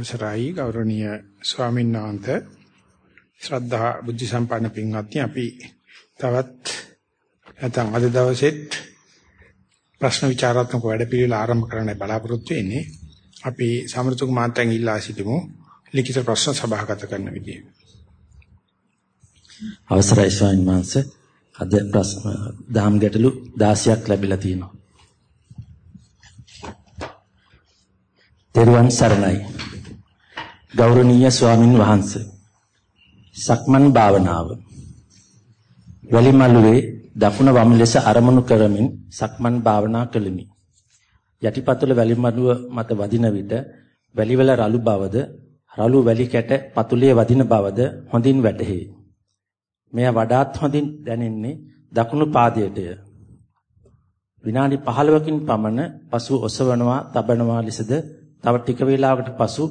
අවසරයි ගෞරවනීය ස්වාමීන් වහන්සේ ශ්‍රද්ධා බුද්ධ සම්පන්න පින්වත්නි අපි තවත් නැත්නම් අද දවසෙත් ප්‍රශ්න විචාරාත්මක වැඩපිළිවෙල ආරම්භ කරන්න බලාපොරොත්තු වෙන්නේ අපි සමෘතුක මාතෙන් ඉල්ලා සිටිමු ලිඛිත ප්‍රශ්න සභාගත කරන විදිය. අවසරයි ස්වාමීන් වහන්සේ අද ප්‍රශ්න දහම් ගැටලු 16ක් ලැබිලා තියෙනවා. තෙරුවන් සරණයි. ගෞරවනීය ස්වාමින් වහන්සේ. සක්මන් භාවනාව. වැලිමලුවේ දකුණ වම් ලෙස අරමුණු කරමින් සක්මන් භාවනා කළෙමි. යටිපතුල වැලිමලුව මත වදින විට වැලිවල රළු බවද රළු වැලි කැට පතුලේ වදින බවද හොඳින් වැටහේ. මෙය වඩාත් හොඳින් දැනෙන්නේ දකුණු පාදයටය. විනාඩි 15කින් පමණ පසු ඔසවනවා, තබනවා ලෙසද තව ටික වේලාවකට පසු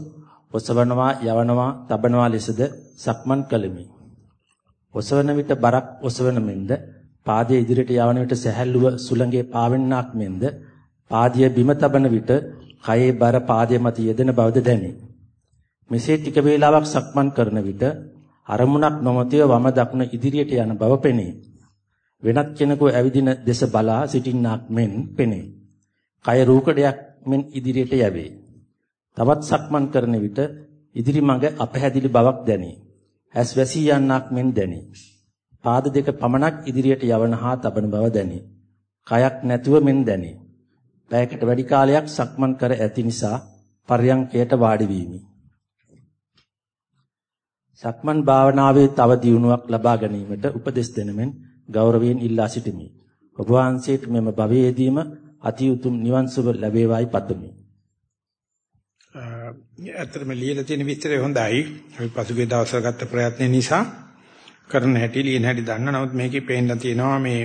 ඔසවනවා, යවනවා, තබනවා ලෙසද සක්මන් කළෙමි. ඔසවන විට බරක් ඔසවන මෙන්ද පාදයේ ඉදිරියට යවන විට සැහැල්ලුව සුළඟේ පාවෙන්නක් මෙන්ද පාදයේ බිම තබන විට කයේ බර පාදයේ මත යෙදෙන බවද දැනේ. මෙසේ ටික වේලාවක් සක්මන් කරන විට අරමුණක් නොමැතිව වම දකුණ ඉදිරියට යන බව පෙනේ. වෙනත් කෙනෙකු ඇවිදින දෙස බලා සිටින්නක් මෙන් පෙනේ. කය රූකඩයක් මෙන් ඉදිරියට යැවේ. තවත් සක්මන් කරන විට ඉදිරි මඟ අපහැදිලි බවක් දැනේ. ඇස් වැසී යන්නක් මෙන් දැනේ. පාද දෙක පමණක් ඉදිරියට යවන හා තබන බව දැනේ. කයක් නැතුව මෙන් දැනේ. පැයකට වැඩි කාලයක් සක්මන් කර ඇති නිසා පර්යංකයට වාඩි වීමි. සක්මන් භාවනාවේ තව දියුණුවක් ලබා ගැනීමට උපදෙස් දෙනමෙන් ගෞරවයෙන් ඉල්ලා සිටිමි. ඔබ වහන්සේට මෙම භවයේදීම අති උතුම් නිවන් සුව ලැබේවායි පතමි. ඇත්තටම ලියලා තියෙන විස්තරය හොඳයි. අපි පසුගිය දවස්වල ගත්ත ප්‍රයත්න නිසා කරන හැටි ලියන හැටි දන්න. නමුත් මේකේ පේන්න තියෙනවා මේ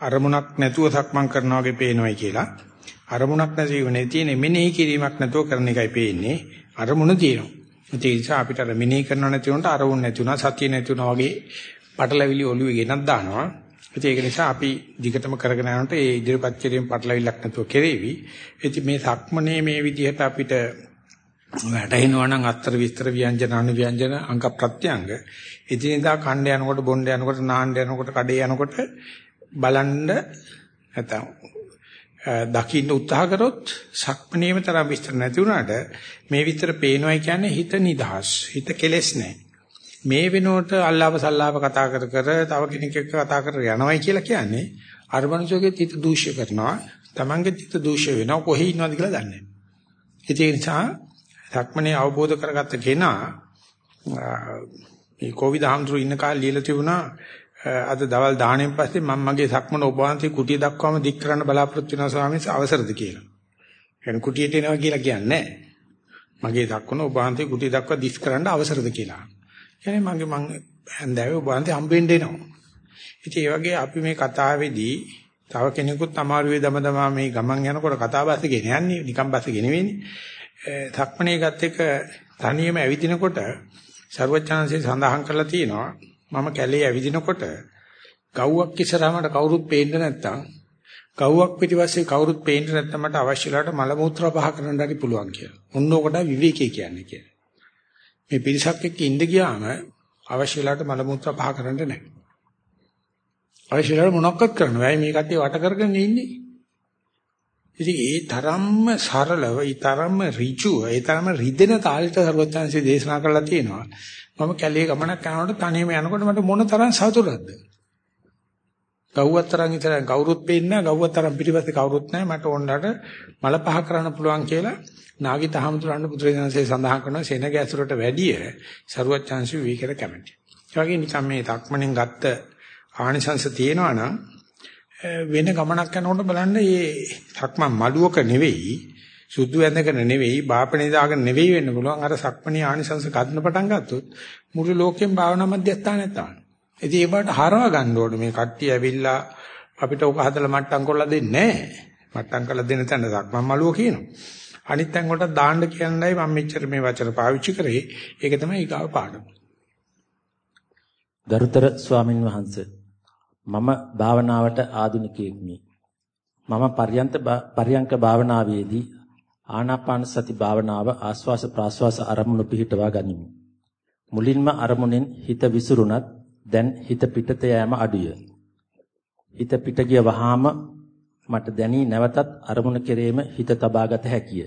අරමුණක් නැතුව සක්මන් කරනවා වගේ පේනවායි කියලා. අරමුණක් නැතිව නේ තියෙන මෙනෙහි කිරීමක් නැතුව කරන එකයි පේන්නේ. අරමුණ තියෙනවා. ඒ නිසා අපිට අර මෙනෙහි කරනව නැති වුණාට අරමුණ නැති වුණා, සතිය නැති වුණා වගේ පටලැවිලි ඔළුවේ ගෙනත් දානවා. ඒක නිසා අපි දිගටම කරගෙන යනකොට ඒ ඉදිරිපත් කිරීම පටලවිල්ලක් නැතුව කෙරේවි. ඉතින් මේ සක්මනේ මේ විදිහට අපිට වැටෙනවා නම් අත්තර විස්තර ව්‍යංජන අනු ව්‍යංජන අංක ප්‍රත්‍යංග එදිනෙදා කණ්ඩ යනකොට බොණ්ඩ යනකොට නාන්න යනකොට කඩේ යනකොට බලන්න නැත්නම් දකින්න උත්සාහ කරොත් සක්මනේම තරම් විස්තර නැති වුණාට මේ විතර පේනවයි කියන්නේ හිත නිදහස් හිත කෙලෙස් නැහැ මේ වෙනකොට අල්ලාප සල්ලාප කතා කර කර තව කෙනෙක් එක්ක කතා කර යනවයි කියලා කියන්නේ අරමනුෂ්‍යගේ හිත දූෂ්‍ය කරනවා. තමන්ගේ හිත දූෂ්‍ය වෙනවා. කොහේ ඉන්නවද කියලා දන්නේ නැහැ ඒ නිසා සක්මනේ අවබෝධ කරගත්ත කෙනා මේ කොවිඩ් හම්තුරු ඉන්න කාලේ ලියලා තිබුණා අද දවල් 10න් පස්සේ මම මගේ සක්මන ඔබ වහන්සේ කුටිය දක්වාම දික් කරන්න බලාපොරොත්තු වෙනවා ස්වාමීන් වහන්සේ අවසරද කියලා. එහෙනම් කුටියට එනවා කියලා කියන්නේ මගේ දක්වන ඔබ වහන්සේ කුටිය දක්වා දිස් කරන්න අවසරද කියලා. කියන්නේ මගේ මං හැන්දෑවේ ඔබ වහන්සේ හම්බෙන්න එනවා. ඉතින් ඒ වගේ අපි මේ කතාවේදී තව කෙනෙකුත් අමාරුවේ දමදමා මේ ගමන් යනකොට කතා බස් ගෙන යන්නේ නිකන් බස් ගෙනෙවෙන්නේ. සක්මණේ ගත් එක තනියම ඇවිදිනකොට ਸਰවඥාන්සේ සඳහන් කරලා තියෙනවා මම කැලේ ඇවිදිනකොට ගව්වක් ඉස්සරහමට කවුරුත් පේන්නේ නැත්තම් ගව්වක් පිටිපස්සේ කවුරුත් පේන්නේ නැත්නම් මට අවශ්‍ය වෙලාවට මල මුත්‍රා පහ කරන්න හරි පුළුවන් කියලා. ඔන්න ඔකට විවේකී කියන්නේ කියලා. මේ පිරිසක් එක්ක ඉඳ ගියාම අවශ්‍ය වෙලාවට මල මුත්‍රා පහ කරන්න නැහැ. අවශ්‍ය වෙලාවට මොනක්වත් කරන්න බෑ. මේ කට්ටිය වට කරගෙන ඉන්නේ. ඉතින් ඒ තරම්ම සරලව, ඒ තරම්ම ඍජුව, ඒ තරම්ම රිදෙන තාලෙට සර්වඥාන්සේ දේශනා කරලා තියෙනවා. මම කැලේ ගමනක් යනකොට තනියම යනකොට මට මොන තරම් සතුටක්ද? ගව්වතරන් විතර කවුරුත් පේන්නේ නැහැ, ගව්වතරන් පිටිපස්සේ කවුරුත් නැහැ. මට ඕනලට මල පහ කරන්න පුළුවන් කියලා නාගිත හමුදුරන්න පුත්‍රයන්සේ සඳහන් කරනවා සෙනග ඇසුරට වැඩිය සරුවච්චාන්සි විවිකර කැමති. ඒ වගේ නිකම් මේ තක්මණෙන් ගත්ත ආනිසංශ තියෙනවා නම් වෙන ගමනක් යනකොට බලන්න මේ සක්මන් මළුවක නෙවෙයි සුදු ඇඳගෙන නෙවෙයි බාපණේ දාගෙන නෙවෙයි වෙන්න පුළුවන් අර සක්මණේ ආනිසංශ ගන්න පටන් ගත්තොත් මුළු ලෝකෙම භාවනා මධ්‍යස්ථානයක් තමයි. ඉතින් ඒ බාට හරව ගන්න ඕනේ මේ කට්ටිය ඇවිල්ලා අපිට ඔක හදලා මට්ටම් කරලා දෙන්නේ නැහැ. මට්ටම් කරලා දෙන්න තැන සක්මන් මළුව කියනවා. අනිත් තැන් වලට දාන්න කියන්නයි මම මෙච්චර මේ වචන පාවිච්චි කරේ. ඒක තමයි ඊගාව පාඩම. ගරුතර ස්වාමින් වහන්සේ මම භාවනාවට ආධුනිකයෙක්මි. මම පර්යන්ත පර්යංක භාවනාවේදී ආනාපාන සති භාවනාව ආස්වාස ප්‍රාස්වාස අරමුණු පිහිටවා ගනිමි. මුලින්ම අරමුණෙන් හිත විසිරුණත් දැන් හිත පිටත යෑම අඩුය. හිත පිට ගිය වහාම මට දැනී නැවතත් අරමුණ කෙරෙහිම හිත තබාගත හැකිය.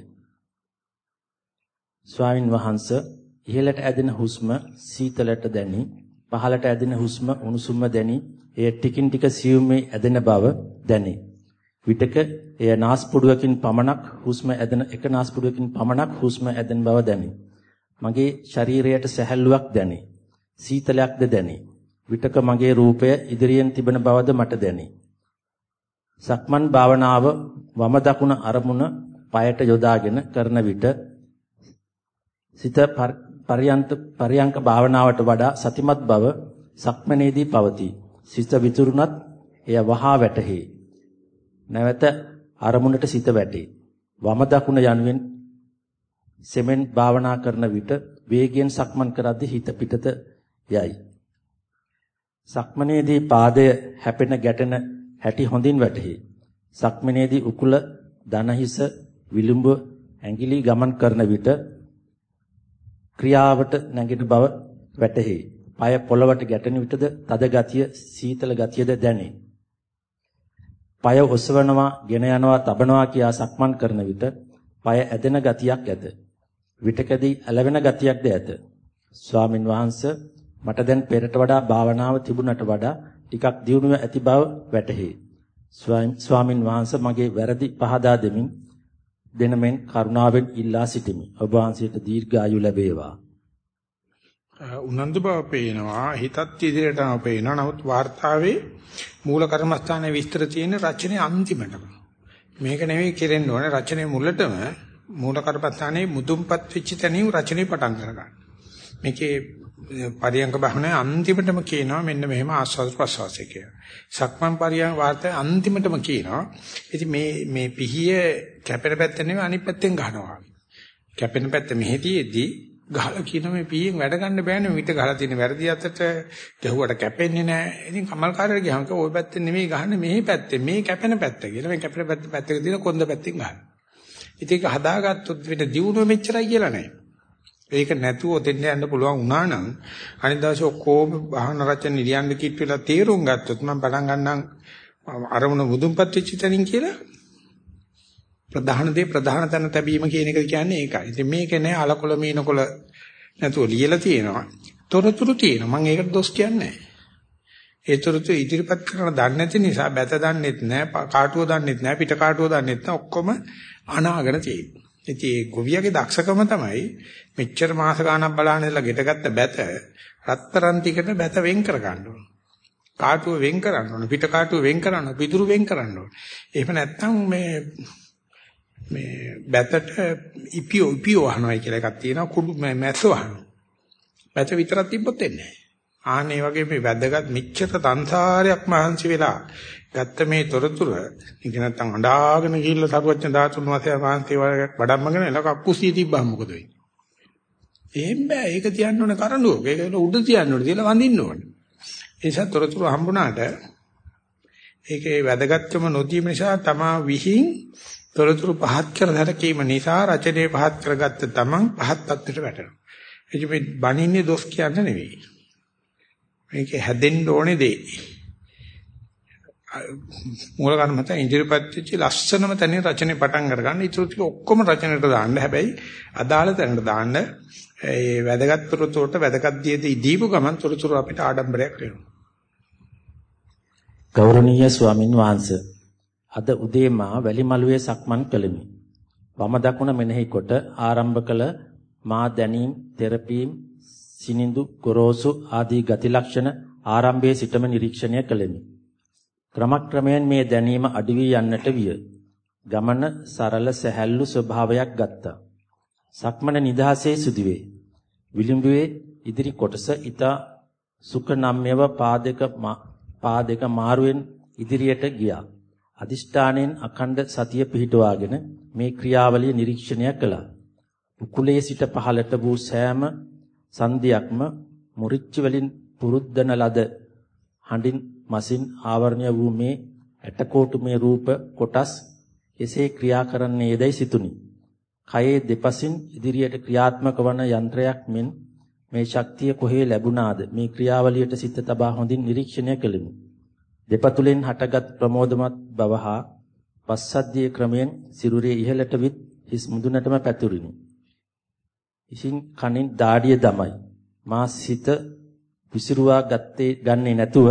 ස්වාමින් වහන්සේ ඉහළට ඇදෙන හුස්ම සීතලට දැනි පහළට ඇදෙන හුස්ම උණුසුම්ම දැනි එය ටිකින් ටික සියුම්මේ ඇදෙන බව දැනේ. විටක එය නාස්පුඩුවකින් පමණක් හුස්ම ඇදෙන එක නාස්පුඩුවකින් පමණක් හුස්ම ඇදෙන බව දැනේ. මගේ ශරීරයට සැහැල්ලුවක් දැනේ. සීතලයක්ද දැනේ. විටක මගේ රූපය ඉදිරියෙන් තිබෙන බවද මට දැනේ. සක්මන් භාවනාව වම දකුණ අරමුණ পায়ට යොදාගෙන කරන විට සිත පරියන්ත පරියංක භාවනාවට වඩා සතිමත් බව සක්මනේදී පවතී. සිත විතුරුනත් එය වහා වැටහි. නැවත අරමුණට සිත වැටේ. වම දකුණ යනුවෙන් සෙමෙන් භාවනා කරන විට වේගයෙන් සක්මන් කරද්දී හිත පිටත යයි. සක්මනේදී පාදය හැපෙන ගැටෙන හැටි හොඳින් වැටහි. සක්මනේදී උකුල දනහිස විලුඹ ඇඟිලි ගමන් කරන විට ක්‍රියාවට නැගිට බව වැටහි. পায় පොළවට ගැටෙන විටද තද ගතිය, සීතල ගතියද දැනේ. পায় ඔසවනවා, ගෙන යනවා, තබනවා කියා සක්මන් කරන විට পায় ඇදෙන ගතියක් ඇත. විටකදී ඇලවෙන ගතියක්ද ඇත. ස්වාමින් වහන්සේ මට දැන් පෙරට වඩා භාවනාව තිබුණට වඩා ටිකක් දියුණුව ඇති බව වැටහි. ස්වාමින් වහන්සේ මගේ වැරදි පහදා දෙමින් දෙන මෙන් කරුණාවෙන් ඉල්ලා සිටිමි. ඔබ වහන්සේට දීර්ඝායු ලැබේවා. උනන්දු බව පේනවා, හිතත් ඉදිරියටම පේනවා. නමුත් වார்த்தාවේ මූල කර්මස්ථානයේ විස්තර තියෙන රචනයේ අන්තිමටම. මේක නෙවෙයි කෙරෙන්න ඕනේ රචනයේ මුලටම මූල කර්මස්ථානයේ මුදුන්පත් වෙච්ච තැනින් රචනය පටන් ගන්න. මේකේ පරියංග බහනේ අන්තිමටම කියනවා මෙන්න මෙහෙම ආස්වාද ප්‍රසවාසය කියලා. සක්මන් පරියංග වාර්තය අන්තිමටම කියනවා. ඉතින් මේ මේ පිහිය කැපෙන පැත්ත නෙවෙයි අනිත් පැත්තෙන් ගහනවා. කැපෙන පැත්ත මෙහෙදීදී ගහලා කියන මේ පීයෙන් වැඩ ගන්න බෑනේ මිට ගහලා තියෙන වැරදි අතට ගැහුවට කැපෙන්නේ නැහැ. ඉතින් කමල්කාරයට ගියාම කිව්වා ওই පැත්තෙන් නෙමෙයි ගහන්නේ මෙහි පැත්තෙන් මේ කැපෙන පැත්ත කියලා. මේ කැපෙන පැත්ත පැත්තක තියෙන කොන්ද පැත්තෙන් ගහනවා. ඉතින් ඒක හදාගත්තොත් වෙන දියුණුව මෙච්චරයි කියලා නෑ. ඒක නැතුව දෙන්න යන්න පුළුවන් වුණා නම් අනිත් දවසේ ඔක්කොම බහන රචන නිලියන්න කිට් වෙලා තීරුම් ගත්තොත් මම පටන් ගන්නම් අරමුණ මුදුන්පත් වෙච්ච තැනින් කියලා ප්‍රධාන දේ ප්‍රධාන තැන තැබීම කියන එක කියන්නේ ඒකයි. ඉතින් මේක නෑ අලකොල මීනකොල නැතුව ලියලා තියෙනවා. තොරතුරු තියෙනවා. මම ඒකට දොස් කියන්නේ නෑ. ඒ තොරතුරු ඉදිරිපත් කරන දන්නේ නැති නිසා බැත දන්නෙත් නෑ, කාටුව දන්නෙත් නෑ, පිට කාටුව දන්නෙත් නෑ. ඔක්කොම අනාගෙන තියෙනවා. ඉතින් ඒ ගොවියගේ දක්ෂකම තමයි මෙච්චර මාස ගාණක් බලන්න ඉඳලා ගෙටගත්ත බැත රත්තරන් ටිකට බැත වෙන් කර ගන්න ඕන. කාටුව වෙන් කරන්න ඕන, පිට කාටුව වෙන් කරන්න, පිටුරු වෙන් කරන්න ඕන. එහෙම නැත්නම් මේ මේ බැතට ඉපියෝ ඉපියෝ අහනවා කියලා එකක් තියෙනවා කුඩු මැස්ස වහනවා. බැත විතරක් තිබ්බොත් එන්නේ නැහැ. ආන්නේ වගේ මේ වැදගත් මිච්ඡත තන්සාරයක් මහන්සි වෙලා ගත්ත මේ තොරතුරු ඉතින් නැත්තම් අඬාගෙන ගිහිල්ලා සරුවච්චන් ධාතුන් වහන්සේ මහන්සි වඩම්මගෙන එල කක්කුසිය තිබ්බම මොකද වෙන්නේ? එහෙම බෑ. ඒක තියන්න ඕනේ කරඬුවක. ඒක උඩ තියන්න ඕනේ. තියලා වඳින්න ඕනේ. ඒ නිසා තොරතුරු හම්බුණාට ඒකේ වැදගත්කම නොදීම නිසා තමා විහිං තොරතුරු පහත් කර දැකීම නිසා රචනයේ පහත් කරගත්ත තමන් පහත් තත්ත්වයට වැටෙනවා. එයි මේ බණින්නේ දොස් කියන්න නෙවෙයි. මේක හැදෙන්න ඕනේ දේ. මූල කර්ම මත ඉදිරිපත් වෙච්ච ලස්සනම තැනින් රචනය පටන් අරගන්න. ඊටු ටික ඔක්කොම රචනයට දාන්න. හැබැයි අදාළ තැනට දාන්න. ඒ වැදගත් තොරතුරට වැදගත් දියේදී දීපු ගමන් තොරතුරු අපිට ආඩම්බරයක් වෙනවා. ගෞරවනීය ස්වාමින් වහන්සේ අද උදේ මා වැලිමලුවේ සක්මන් කළෙමි. වම දකුණ මෙනෙහි කොට ආරම්භ කළ මා දැනීම්, තෙරපීම්, සිනිඳු, ගොරෝසු ආදී ගති ලක්ෂණ ආරම්භයේ සිටම නිරීක්ෂණය කළෙමි. ක්‍රමක්‍රමයෙන් මේ දැනීම අඩු වී යන්නට විය. ගමන සරල සැහැල්ලු ස්වභාවයක් ගත්තා. සක්මන නිදහසේ සිදුවේ. විලිඹුවේ ඉදිරි කොටස ඊට සුඛනම්‍යව පාදක පාදක මාරුවෙන් ඉදිරියට ගියා. අදිෂ්ඨාණයෙන් අඛණ්ඩ සතිය පිහිටුවාගෙන මේ ක්‍රියාවලිය නිරීක්ෂණය කළා. උකුලේ සිට පහළට වූ සෑම සංදියක්ම මුරිච්ච වලින් පුරුද්දන ලද හඬින් මසින් ආවරණය වූ මේ ඇටකොටු මේ රූප කොටස් එසේ ක්‍රියා කරන්නේදයි සිතුනි. කයේ දෙපසින් ඉදිරියට ක්‍රියාත්මක වන යන්ත්‍රයක් මෙන් මේ ශක්තිය කොහේ ලැබුණාද මේ ක්‍රියාවලියට සිත තබා හොඳින් නිරීක්ෂණය කළෙමි. දෙපතුලෙන් හටගත් ප්‍රමෝදමත් බව හා පස්සද්ධිය ක්‍රමයෙන් සිරුරේ ඉහළට විත් හිස් මුදුනටම පැතුරිනි. ඉසින් කනින් දාඩිය දමයි. මා සිත විසිරුවා ගත්තේ ගන්නේ නැතුව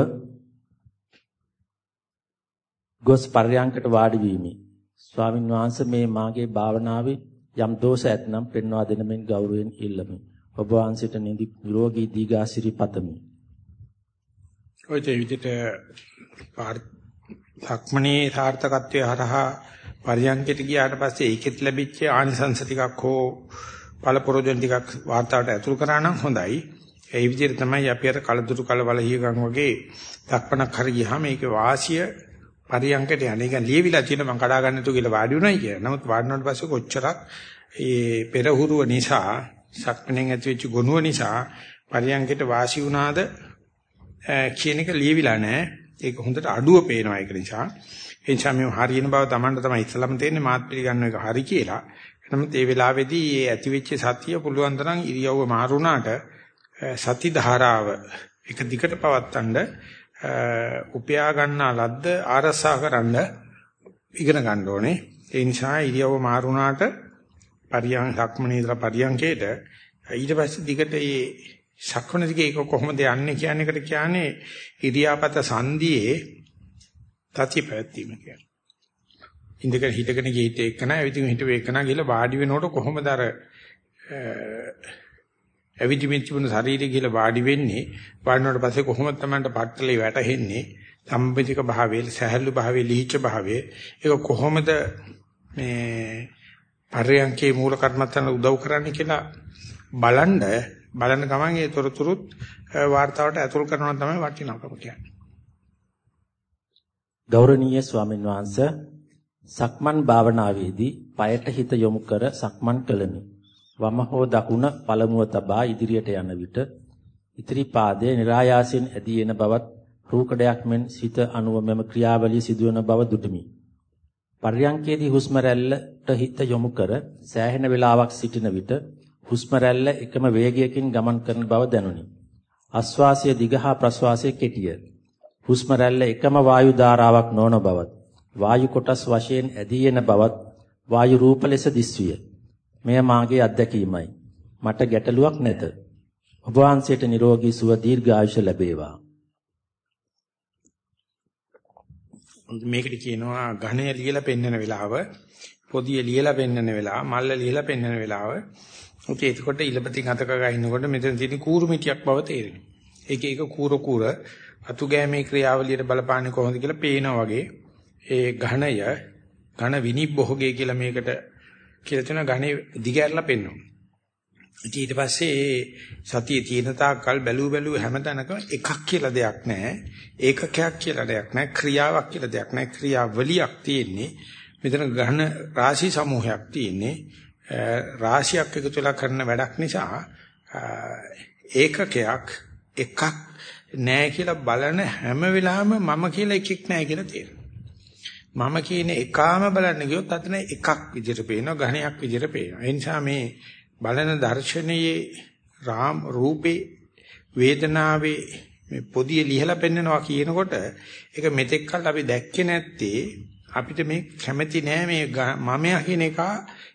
ගොස් පර්යංකට වාඩි වීමි. ස්වාමින් වහන්සේ මේ මාගේ භාවනාවේ යම් දෝෂ ඇතනම් පෙන්වා දෙන මෙන් ගෞරවයෙන් ඉල්ලමි. ඔබ වහන්සේට නිරෝගී දීඝාසිරි පතමි. ඔය දෙ විදිහට සක්මණේ සාර්ථකත්වයේ හරහා පරියන්කයට ගියාට පස්සේ ඒකෙත් ලැබිච්ච ආනිසංස ටිකක් හෝ පළපොරොජන් ටිකක් වාර්තාවට ඇතුල් කරා නම් හොඳයි. ඒ විදිහට තමයි අපි අර කලදුරු කලවල හියගන් වගේ දක්පණක් හරි ගියාම ඒකේ වාසිය පරියන්කයට යන්නේ. ඒක ලියවිලා තියෙන මම කඩා ගන්න තු කියලා වාඩි උනායි කියලා. නමුත් වාඩිනාට පස්සේ කොච්චරක් ඒ පෙරහුරුව නිසා සක්මණෙන් ඇතිවෙච්ච ගුණුව නිසා පරියන්කයට වාසි වුණාද කියන එක ලියවිලා නැහැ. ඒක හොඳට අඩුව පේනවා ඒක නිසා. ඒ නිසා මේ හරියන බව Tamanට තමයි ඉස්සලම තේරෙන්නේ මාත් පිළිගන්න එක හරි කියලා. නමුත් ඒ වෙලාවේදී මේ ඇතිවෙච්ච සතිය පුළුවන් තරම් ඉරියව්ව මාරුණාට සති ධාරාව එක දිගට පවත්තන්න උපයා ගන්නා ලද්ද ආරසා කරන්න ඉගෙන ගන්න ඕනේ. ඒ නිසා ඉරියව්ව මාරුණාට පරියන් සක්මනේදලා පරියන්කේට ඊට පස්සේ දිගට මේ සක්මන දිගේ ඒක කොහොමද යන්නේ කියන එකට කියන්නේ ඉරියාපත සංදියේ තති පැවැත්වීම කියන්නේ. ඉඳගෙන හිටගෙන ගිහිට එක්කන ඇවිදින් හිටුවේ එක්කන ගිහලා වාඩි වෙනකොට කොහොමද අර ඇවිදිමින් තිබුණ ශරීරය කියලා වාඩි වෙන්නේ වාඩිනවට පස්සේ කොහොමද Tamanට පට්ටලේ වැටෙන්නේ සම්පිතික භාවයේ සහැල්ලු භාවයේ ලිහිච්ච භාවයේ. ඒක කොහොමද මේ පරයන්කේ මූල කර්මත්තන උදව් කරන්නේ කියලා බලන්න. බලන ගමන් ඒ තොරතුරුත් වார்த்தාවට ඇතුල් කරනවා තමයි වටිනාකම කියන්නේ. ගෞරවනීය ස්වාමීන් වහන්සේ සක්මන් භාවනාවේදී পায়ට හිත යොමු කර සක්මන් කළමි. වම හෝ දකුණ පළමුව තබා ඉදිරියට යන විට ඉතිරි පාදයේ નિરાයාසයෙන් ඇදී එන බවත් රූකඩයක් මෙන් සිත අනුව මෙම ක්‍රියාවලිය සිදුවන බව දුටමි. පර්යංකේදී හුස්ම රැල්ලට හිත යොමු කර සෑහෙන වේලාවක් සිටින විට හුස්ම රැල්ල එකම වේගයකින් ගමන් කරන බව දැනුනි. ආශ්වාසය දිග හා ප්‍රශ්වාසය කෙටිය. හුස්ම රැල්ල එකම වායු ධාරාවක් නොවන බවත් වායු කොටස් වශයෙන් ඇදී එන බවත් වායු රූප ලෙස දිස්විය. මෙය මාගේ අත්දැකීමයි. මට ගැටලුවක් නැත. ඔබ වහන්සේට නිරෝගී සුව දීර්ඝායුෂ ලැබේවා. මේකට කියනවා ඝණය ලියලා පෙන්වන වෙලාව, පොදිය ලියලා පෙන්වන වෙලාව, මල්ල ලියලා පෙන්වන වෙලාව. ඔකේ එතකොට ඉලපතින් අතක ගහිනකොට මෙතන තියෙන කූරු මිටියක් බව තේරෙනවා. ඒක ඒක කූර කූර අතු ගෑමේ ක්‍රියාවලියට බලපාන්නේ කොහොමද කියලා පේනා වගේ ඒ ඝණය ඝන විනිබ්බෝහගේ කියලා මේකට කියලා තියෙන ඝනේ දිගහැරලා පෙන්වනවා. ඊට පස්සේ ඒ සතියේ තියෙන තාක්කල් බැලු බැලු හැමතැනකම එකක් කියලා දෙයක් නැහැ. ඒකකයක් කියලා දෙයක් නැහැ. ක්‍රියාවක් කියලා දෙයක් නැහැ. ක්‍රියාවලියක් තියෙන්නේ. මෙතන ඝන රාශි සමූහයක් තියෙන්නේ. රාශියක් එකතු වෙලා කරන වැඩක් නිසා ඒකකයක් එකක් නැහැ කියලා බලන හැම වෙලාවෙම මම කියලා එකෙක් නැහැ කියලා තේරෙනවා. මම කියන එකාම බලන්න ගියොත් අතන එකක් විදිහට පේනවා ඝණයක් විදිහට පේනවා. ඒ නිසා මේ බලන දර්ශනයේ රාම රූපේ වේදනාවේ මේ පොදිය ලිහලා පෙන්නනවා කියනකොට ඒක මෙතෙක් කල් අපි දැක්කේ නැත්තේ අපිට මේ කැමැති නෑ මේ මමයා කියන එක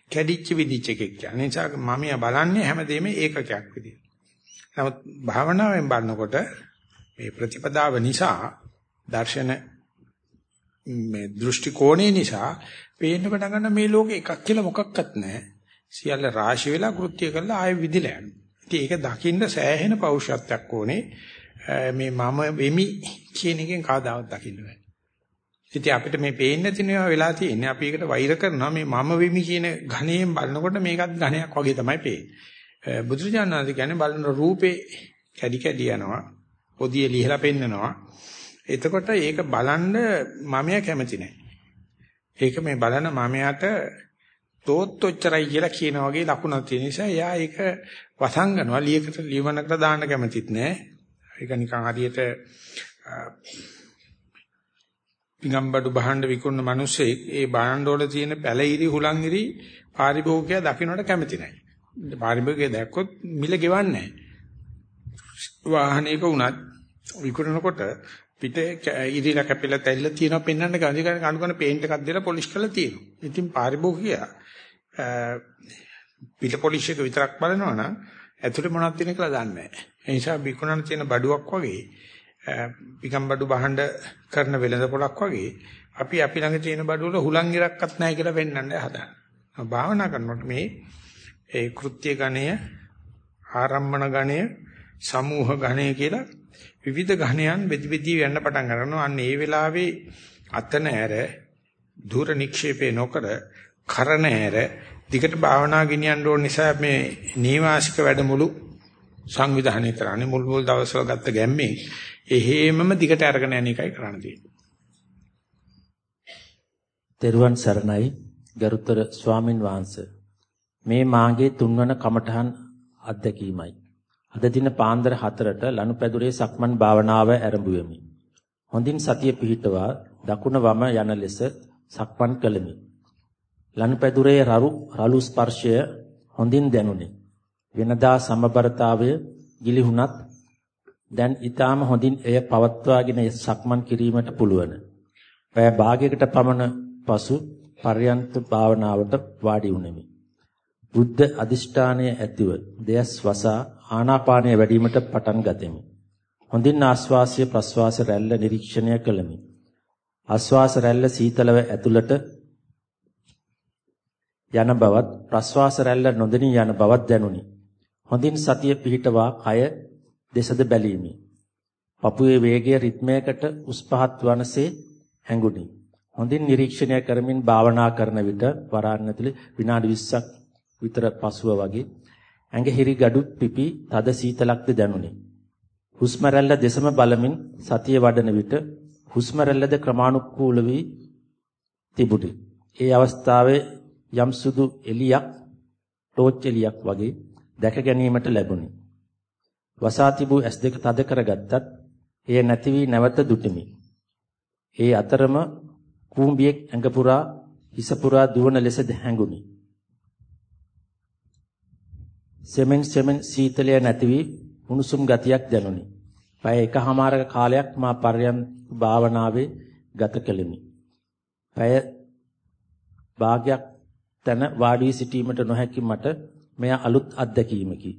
කැඩිච්ච විදිච්ච එකක් කියන නිසා මමයා බලන්නේ හැමදේම ඒකකයක් විදියට. නමුත් භාවනාවෙන් බලනකොට මේ ප්‍රතිපදාව නිසා දර්ශන මේ දෘෂ්ටි කෝණය නිසා පේන්න පටන් ගන්න මේ ලෝකේ එකක් කියලා මොකක්වත් නැහැ. සියල්ල රාශි වෙලා කෘත්‍ය කරලා ආයෙ විදිලා යනවා. ඉතින් ඒක දකින්න සෑහෙන පෞරුෂත්වයක් ඕනේ. මේ මම වෙමි කියන එකෙන් කවදාවත් දකින්න බෑ. ඉතින් අපිට මේ පේන්නේ නැති නේ වෙලා තියෙන්නේ. අපි ඒකට වෛර කරනවා මේ මම වෙමි කියන ඝණයෙන් බලනකොට මේකත් ඝණයක් වගේ තමයි පේන්නේ. බුදුරජාණන් වහන්සේ කියන්නේ බලන රූපේ කැඩි කැඩි යනවා. පොදිය ලිහලා පෙන්නනවා. එතකොට ඒක බලන්න මමයා කැමති නැහැ. ඒක මේ බලන මමයාට තෝත්ොච්චරයි කියලා කියන වගේ ලකුණක් තියෙන නිසා එයා ඒක වසංගනවා ලියකට ලියවනකට දාන්න කැමතිත් නැහැ. ඒක නිකන් හරියට පිඟම්බඩු බහඬ විකුණන මිනිස්සෙක් ඒ බහඬ වල තියෙන පැලිරි හුලංගිරි පාරිභෝගිකයා දකින්නට කැමති නැහැ. පාරිභෝගිකයා දැක්කොත් මිල ගෙවන්නේ නැහැ. වාහනයක වුණත් විකුණනකොට පිට ඉරිලා කැපිලා තැල්ල තියෙනවා පෙන්වන්න ගඳ ගන්න කණු කන පේන්ට් එකක් දාලා පොලිෂ් කරලා තියෙනවා. ඉතින් පාරිභෝගිකයා පිට පොලිෂ් එක විතරක් බලනවා නම් ඇතුලේ මොනවද තියෙන කියලා දන්නේ නැහැ. ඒ නිසා විකුණන තියෙන බඩුවක් වගේ පිකම් බඩු බහඬ කරන වෙළඳ පොලක් වගේ අපි අපි ළඟ තියෙන බඩු වල හුලං ඉරක්වත් නැහැ කියලා පෙන්වන්න හදනවා. භාවනා කරනකොට මේ ඒ කෘත්‍ය ගණය ආරම්මන ගණය සමූහ ගණය කියලා විවිධ ඝණයන් බෙදි බෙදි යන්න පටන් ගන්නවා. අන්න ඒ වෙලාවේ අතන ඇර දුර නික්ෂේපේ නොකර කරන ඇර දිගට භාවනා ගෙනියන්න ඕන නිසා මේ නීවාසික වැඩමුළු සංවිධානය කරන්නේ මුල් මුල් දවස්වල ගත්ත ගැම්මේ එහෙමම දිගට අරගෙන යන එකයි කරන්න තියෙන්නේ. තෙරුවන් සරණයි ගරුතර ස්වාමින් වහන්සේ මේ මාගේ තුන්වන කමඨහන් අත්දැකීමයි. අද දින පාන්දර 4ට ලනුපැදුරේ සක්මන් භාවනාව ආරම්භ වෙමි. හොඳින් සතිය පිහිටවා දකුණ වම යන ලෙස සක්මන් කළෙමි. ලනුපැදුරේ රරු රළු ස්පර්ශය හොඳින් දැනුනි. වෙනදා සමබරතාවය ගිලිහුණත් දැන් ඊටාම හොඳින් එය පවත්වාගෙන සක්මන් කිරීමට පුළුවන්. පැය භාගයකට පමණ පසු පර්යන්ත භාවනාවට වාඩි වුනිමි. බුද්ධ අදිෂ්ඨානය ඇතිව දෙයස් වසා ආනාපානය වැඩිවීමට පටන් ගතෙමි. හොඳින් ආස්වාසය ප්‍රස්වාස රැල්ල නිරීක්ෂණය කළෙමි. ආස්වාස රැල්ල සීතලව ඇතුළට යන බවත් ප්‍රස්වාස රැල්ල නොදෙනී යන බවත් දැනුනි. හොඳින් සතිය පිහිටවා කය දෙසද බැලීමි. පපුවේ වේගය රිද්මයකට උස් පහත් වනසේ හැඟුනි. හොඳින් නිරීක්ෂණය කරමින් භාවනා කරන විට වරාන් ඇතුලේ විනාඩි 20ක් විතර පසුව වගේ ඇඟ හිරි gadu පිපි තද සීතලක්ද දැනුනි. හුස්ම රැල්ල දෙසම බලමින් සතිය වඩන විට හුස්ම රැල්ලද ක්‍රමානුකූල වී තිබුණි. ඒ අවස්ථාවේ යම් සුදු එලියක් ටෝච් එලියක් වගේ දැක ගැනීමට ලැබුණි. වසා තිබූ ඇස් දෙක තද කරගත්තත් එය නැති වී නැවත දුටිමි. ඒ අතරම කූඹියෙක් ඇඟ පුරා හිස පුරා දුවන ලෙස හැඟුණි. සෙමෙන් සෙමෙන් සීතලය නැති වී උණුසුම් ගතියක් දැනුනි. පැය එකහමාරක කාලයක් මා පර්යම් භාවනාවේ ගත කෙලිමි. පැය භාගයක් තන වාඩි සිටීමට නොහැකි මට මෙය අලුත් අත්දැකීමකි.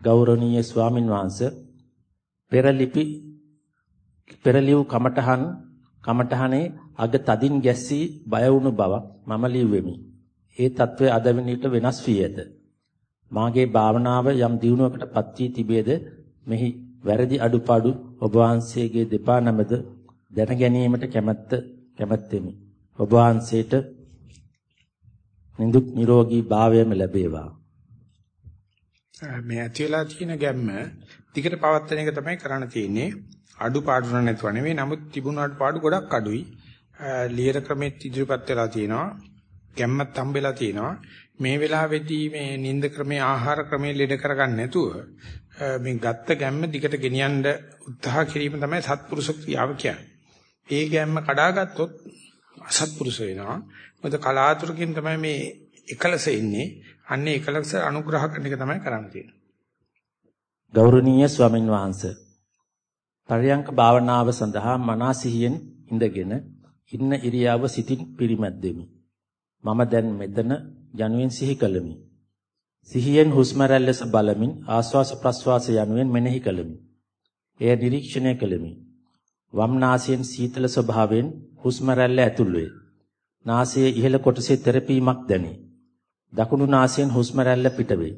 ගෞරවනීය ස්වාමින් වහන්සේ පෙරලිපි පෙරලිව් කමඨහන් කමඨහනේ අග තදින් ගැස්සී බය වුණු බවක් මම ලිව්වෙමි. ඒ తත්වය අද වෙනිට වෙනස් වී ඇත. මාගේ භාවනාව යම් දියුණුවකට පත් වී තිබේද මෙහි වැරදි අඩුපාඩු ඔබ වහන්සේගේ දෙපා නමද දැන ගැනීමට කැමැත්ත කැමැත්තෙමි. ඔබ වහන්සේට නිදුක් නිරෝගී භාවයම ලැබේවා. මේ ඇති වෙලා තියෙන ගැම්ම ටිකට පවත්තන එක තමයි කරන්න තියෙන්නේ. අඩුපාඩු නැතුව නෙවෙයි. නමුත් තිබුණාට පාඩු ගොඩක් අඩුයි. ලියර ක්‍රමෙත් ඉදිරිපත් වෙලා තියෙනවා. ගැම්මත් හම්බෙලා තියෙනවා. මේ වෙලාවේදී මේ නිନ୍ଦ ක්‍රමයේ ආහාර ක්‍රමයේ ලෙඩ කරගන්න නැතුව මේ ගත්ත ගැම්ම දිගට ගෙනියන්න උත්සාහ කිරීම තමයි සත්පුරුෂ ක්‍රියාව කියන්නේ. ඒ ගැම්ම කඩාගත්තොත් අසත්පුරුෂ වෙනවා. මොකද කලාතුරකින් තමයි මේ එකලස ඉන්නේ. අන්නේ එකලස අනුග්‍රහ කරන එක තමයි කරන්න තියෙන්නේ. ගෞරවනීය ස්වාමින් වහන්සේ පරයන්ක භාවනාව සඳහා මනසිහියෙන් ඉඳගෙන ඉන්න ඉරියාව සිතින් පිරිමැද්දෙමි. මම දැන් මෙතන යනුවෙන් සිහි කළෙමි. සිහියෙන් හුස්ම රැල්ලස බලමින් ආශ්වාස ප්‍රශ්වාස යනුවෙන් මෙනෙහි කළෙමි. එය නිරීක්ෂණය කළෙමි. වම් නාසයෙන් සීතල ස්වභාවයෙන් හුස්ම රැල්ල ඇතුල් වේ. නාසයේ ඉහළ කොටසේ තෙරපීමක් දැනේ. දකුණු නාසයෙන් හුස්ම රැල්ල පිටවේ.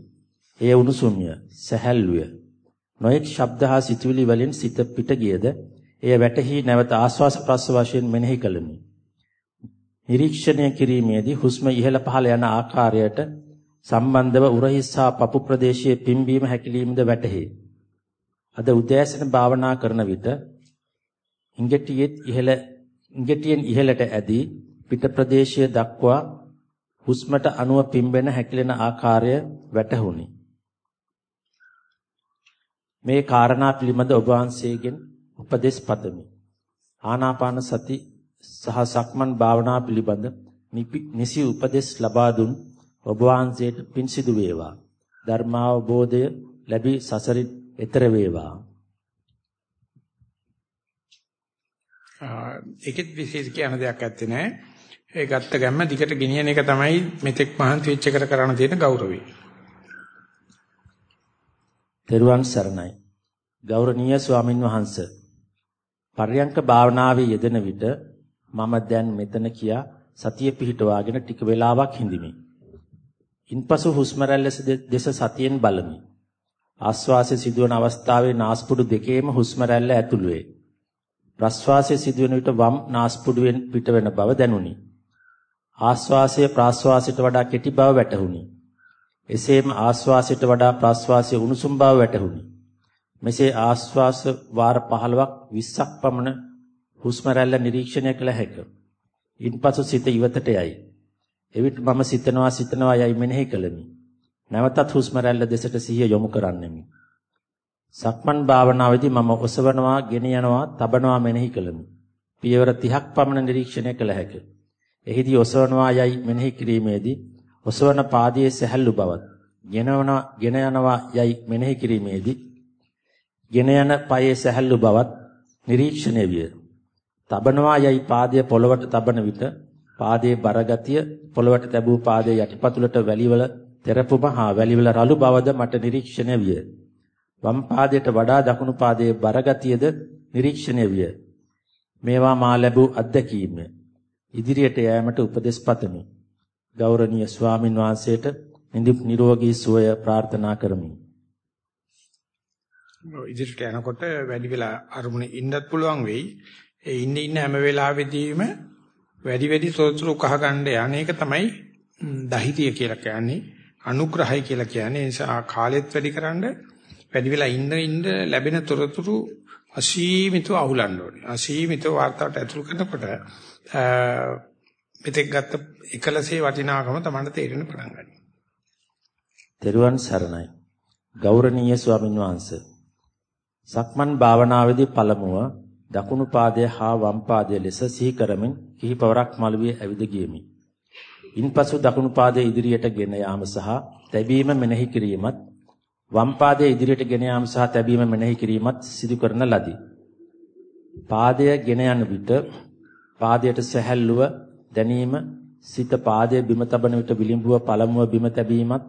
එය උණුසුම්ය, සැහැල්ලුය. නොඑක් ශබ්ද හා සිතුවිලි වලින් සිත පිට ගියද එය වැටහි නැවත ආශ්වාස ප්‍රශ්වාසයෙන් මෙනෙහි කළෙමි. නිරීක්ෂණය කිරීමේදී හුස්ම ඉහළ පහළ යන ආකාරයට සම්බන්ධව උරහිස් හා පපු ප්‍රදේශයේ පිම්බීම හැකිලීමද වැටහි. අද උදෑසන භාවනා කරන විට ඉංගටියෙත් ඉහළ ඉංගටියෙන් ඉහළට ඇදී පිට ප්‍රදේශය දක්වා හුස්මට අනුව පිම්බෙන හැකිලෙන ආකාරය වැටහුණි. මේ කාරණා පිළිබඳ ඔබ වහන්සේගෙන් උපදෙස් පතමි. ආනාපාන සති සහ සක්මන් භාවනා පිළිබඳ නිසි උපදෙස් ලබා දුන් ඔබ වහන්සේට පින් සිදු වේවා. ධර්මාවබෝධය ලැබී සසරින් එතර වේවා. ඒකෙත් විශේෂ කියන දෙයක් ඇත්තේ නැහැ. ඒ ගත්ත ගැම්ම දිගට ගෙනියන එක තමයි මෙතෙක් මහන්සි වෙච්ච එකට කරන්න තියෙන ගෞරවය. තෙරුවන් සරණයි. ගෞරවනීය ස්වාමින් වහන්සේ. පර්යංක භාවනාවේ යෙදෙන විට මම දැන් මෙතන කියා සතිය පිහිටවාගෙන ටික වේලාවක් හිඳිමි. ඉන්පසු හුස්ම දෙස සතියෙන් බලමි. ආස්වාසයේ සිදුවන අවස්ථාවේ නාස්පුඩු දෙකේම හුස්ම රැල්ල ඇතුළු වේ. ප්‍රස්වාසයේ සිදුවන විට වම් නාස්පුඩුවෙන් පිටවෙන බව දැනුනි. ආස්වාසය ප්‍රාස්වාසයට වඩා කෙටි බව වැටහුණි. එසේම ආස්වාසයට වඩා ප්‍රාස්වාසයේ උණුසුම් බව වැටහුණි. මෙසේ ආස්වාස වාර 15ක් 20ක් පමණ හුස්ම රැල්ල නිරීක්ෂණය කළ හැකිය. ඉන්පසු සිත ඉවතට යයි. එවිට මම සිතනවා සිතනවා යයි මෙනෙහි කළෙමි. නැවතත් හුස්ම රැල්ල දෙසට සිහිය යොමු කරන්නෙමි. සක්මන් භාවනාවේදී මම ඔසවනවා, ගෙන යනවා, තබනවා මෙනෙහි කළෙමි. පියවර 30ක් පමණ නිරීක්ෂණය කළ හැකිය. එහිදී ඔසවනවා යයි මෙනෙහි කිරීමේදී ඔසවන පාදයේ සැහැල්ලු බවත්, ගෙනවනවා, ගෙන යනවා යයි මෙනෙහි කිරීමේදී ගෙන යන පායේ සැහැල්ලු බවත් නිරීක්ෂණය විය. තබනවා යයි පාදය පොළවට තබන විට පාදයේ බරගතිය පොළවට තැබූ පාදයේ යටිපතුලට වැලිවල තෙරපුම හා වැලිවල රළු බවද මට නිරීක්ෂණය විය. වම් පාදයට වඩා දකුණු පාදයේ බරගතියද නිරීක්ෂණය විය. මේවා මා ලැබූ අත්දැකීම. ඉදිරියට යෑමට උපදෙස් පතමි. ගෞරවනීය ස්වාමින් වහන්සේට නිරෝගී සුවය ප්‍රාර්ථනා කරමි. ඉදිරියට යනකොට වැඩි වෙලා අරමුණේ ඉන්නත් පුළුවන් වෙයි. ඒ ඉන්න ඉන්න හැම වෙලාවෙදීම වැඩි වැඩි තොරතුරු කහ ගන්න යන්නේක තමයි දහිතිය කියලා කියන්නේ. අනුග්‍රහය කියලා කියන්නේ. ඒ නිසා කාලෙත් වැඩිකරනද වැඩි වෙලා ඉන්න ඉන්න ලැබෙන තොරතුරු අසීමිතව අහුලන්න ඕනේ. අසීමිතව වාර්තාවට ඇතුල් කරනකොට මෙතෙක් ගත්ත එකලසේ වටිනාකම තමයි තේරෙන්න පටන් ගන්නේ. තෙරුවන් සරණයි. ගෞරවනීය ස්වාමින් වහන්සේ සක්මන් භාවනාවේදී පළමුව දකුණු පාදය හා වම් පාදය ලෙස සිහි කරමින් කිහිපවරක් මළුවේ ඇවිද ගියමි. ඉන්පසු දකුණු පාදය ඉදිරියට ගෙන යාම සහ තැබීම මෙනෙහි කිරීමත් වම් පාදය ඉදිරියට ගෙන යාම සහ තැබීම මෙනෙහි කිරීමත් සිදු කරන ලදී. පාදය ගෙන යන විට පාදයට සැහැල්ලුව දැනීම සිත පාදයේ බිම තබන විට විලිඹුව පළමුව බිම තැබීමත්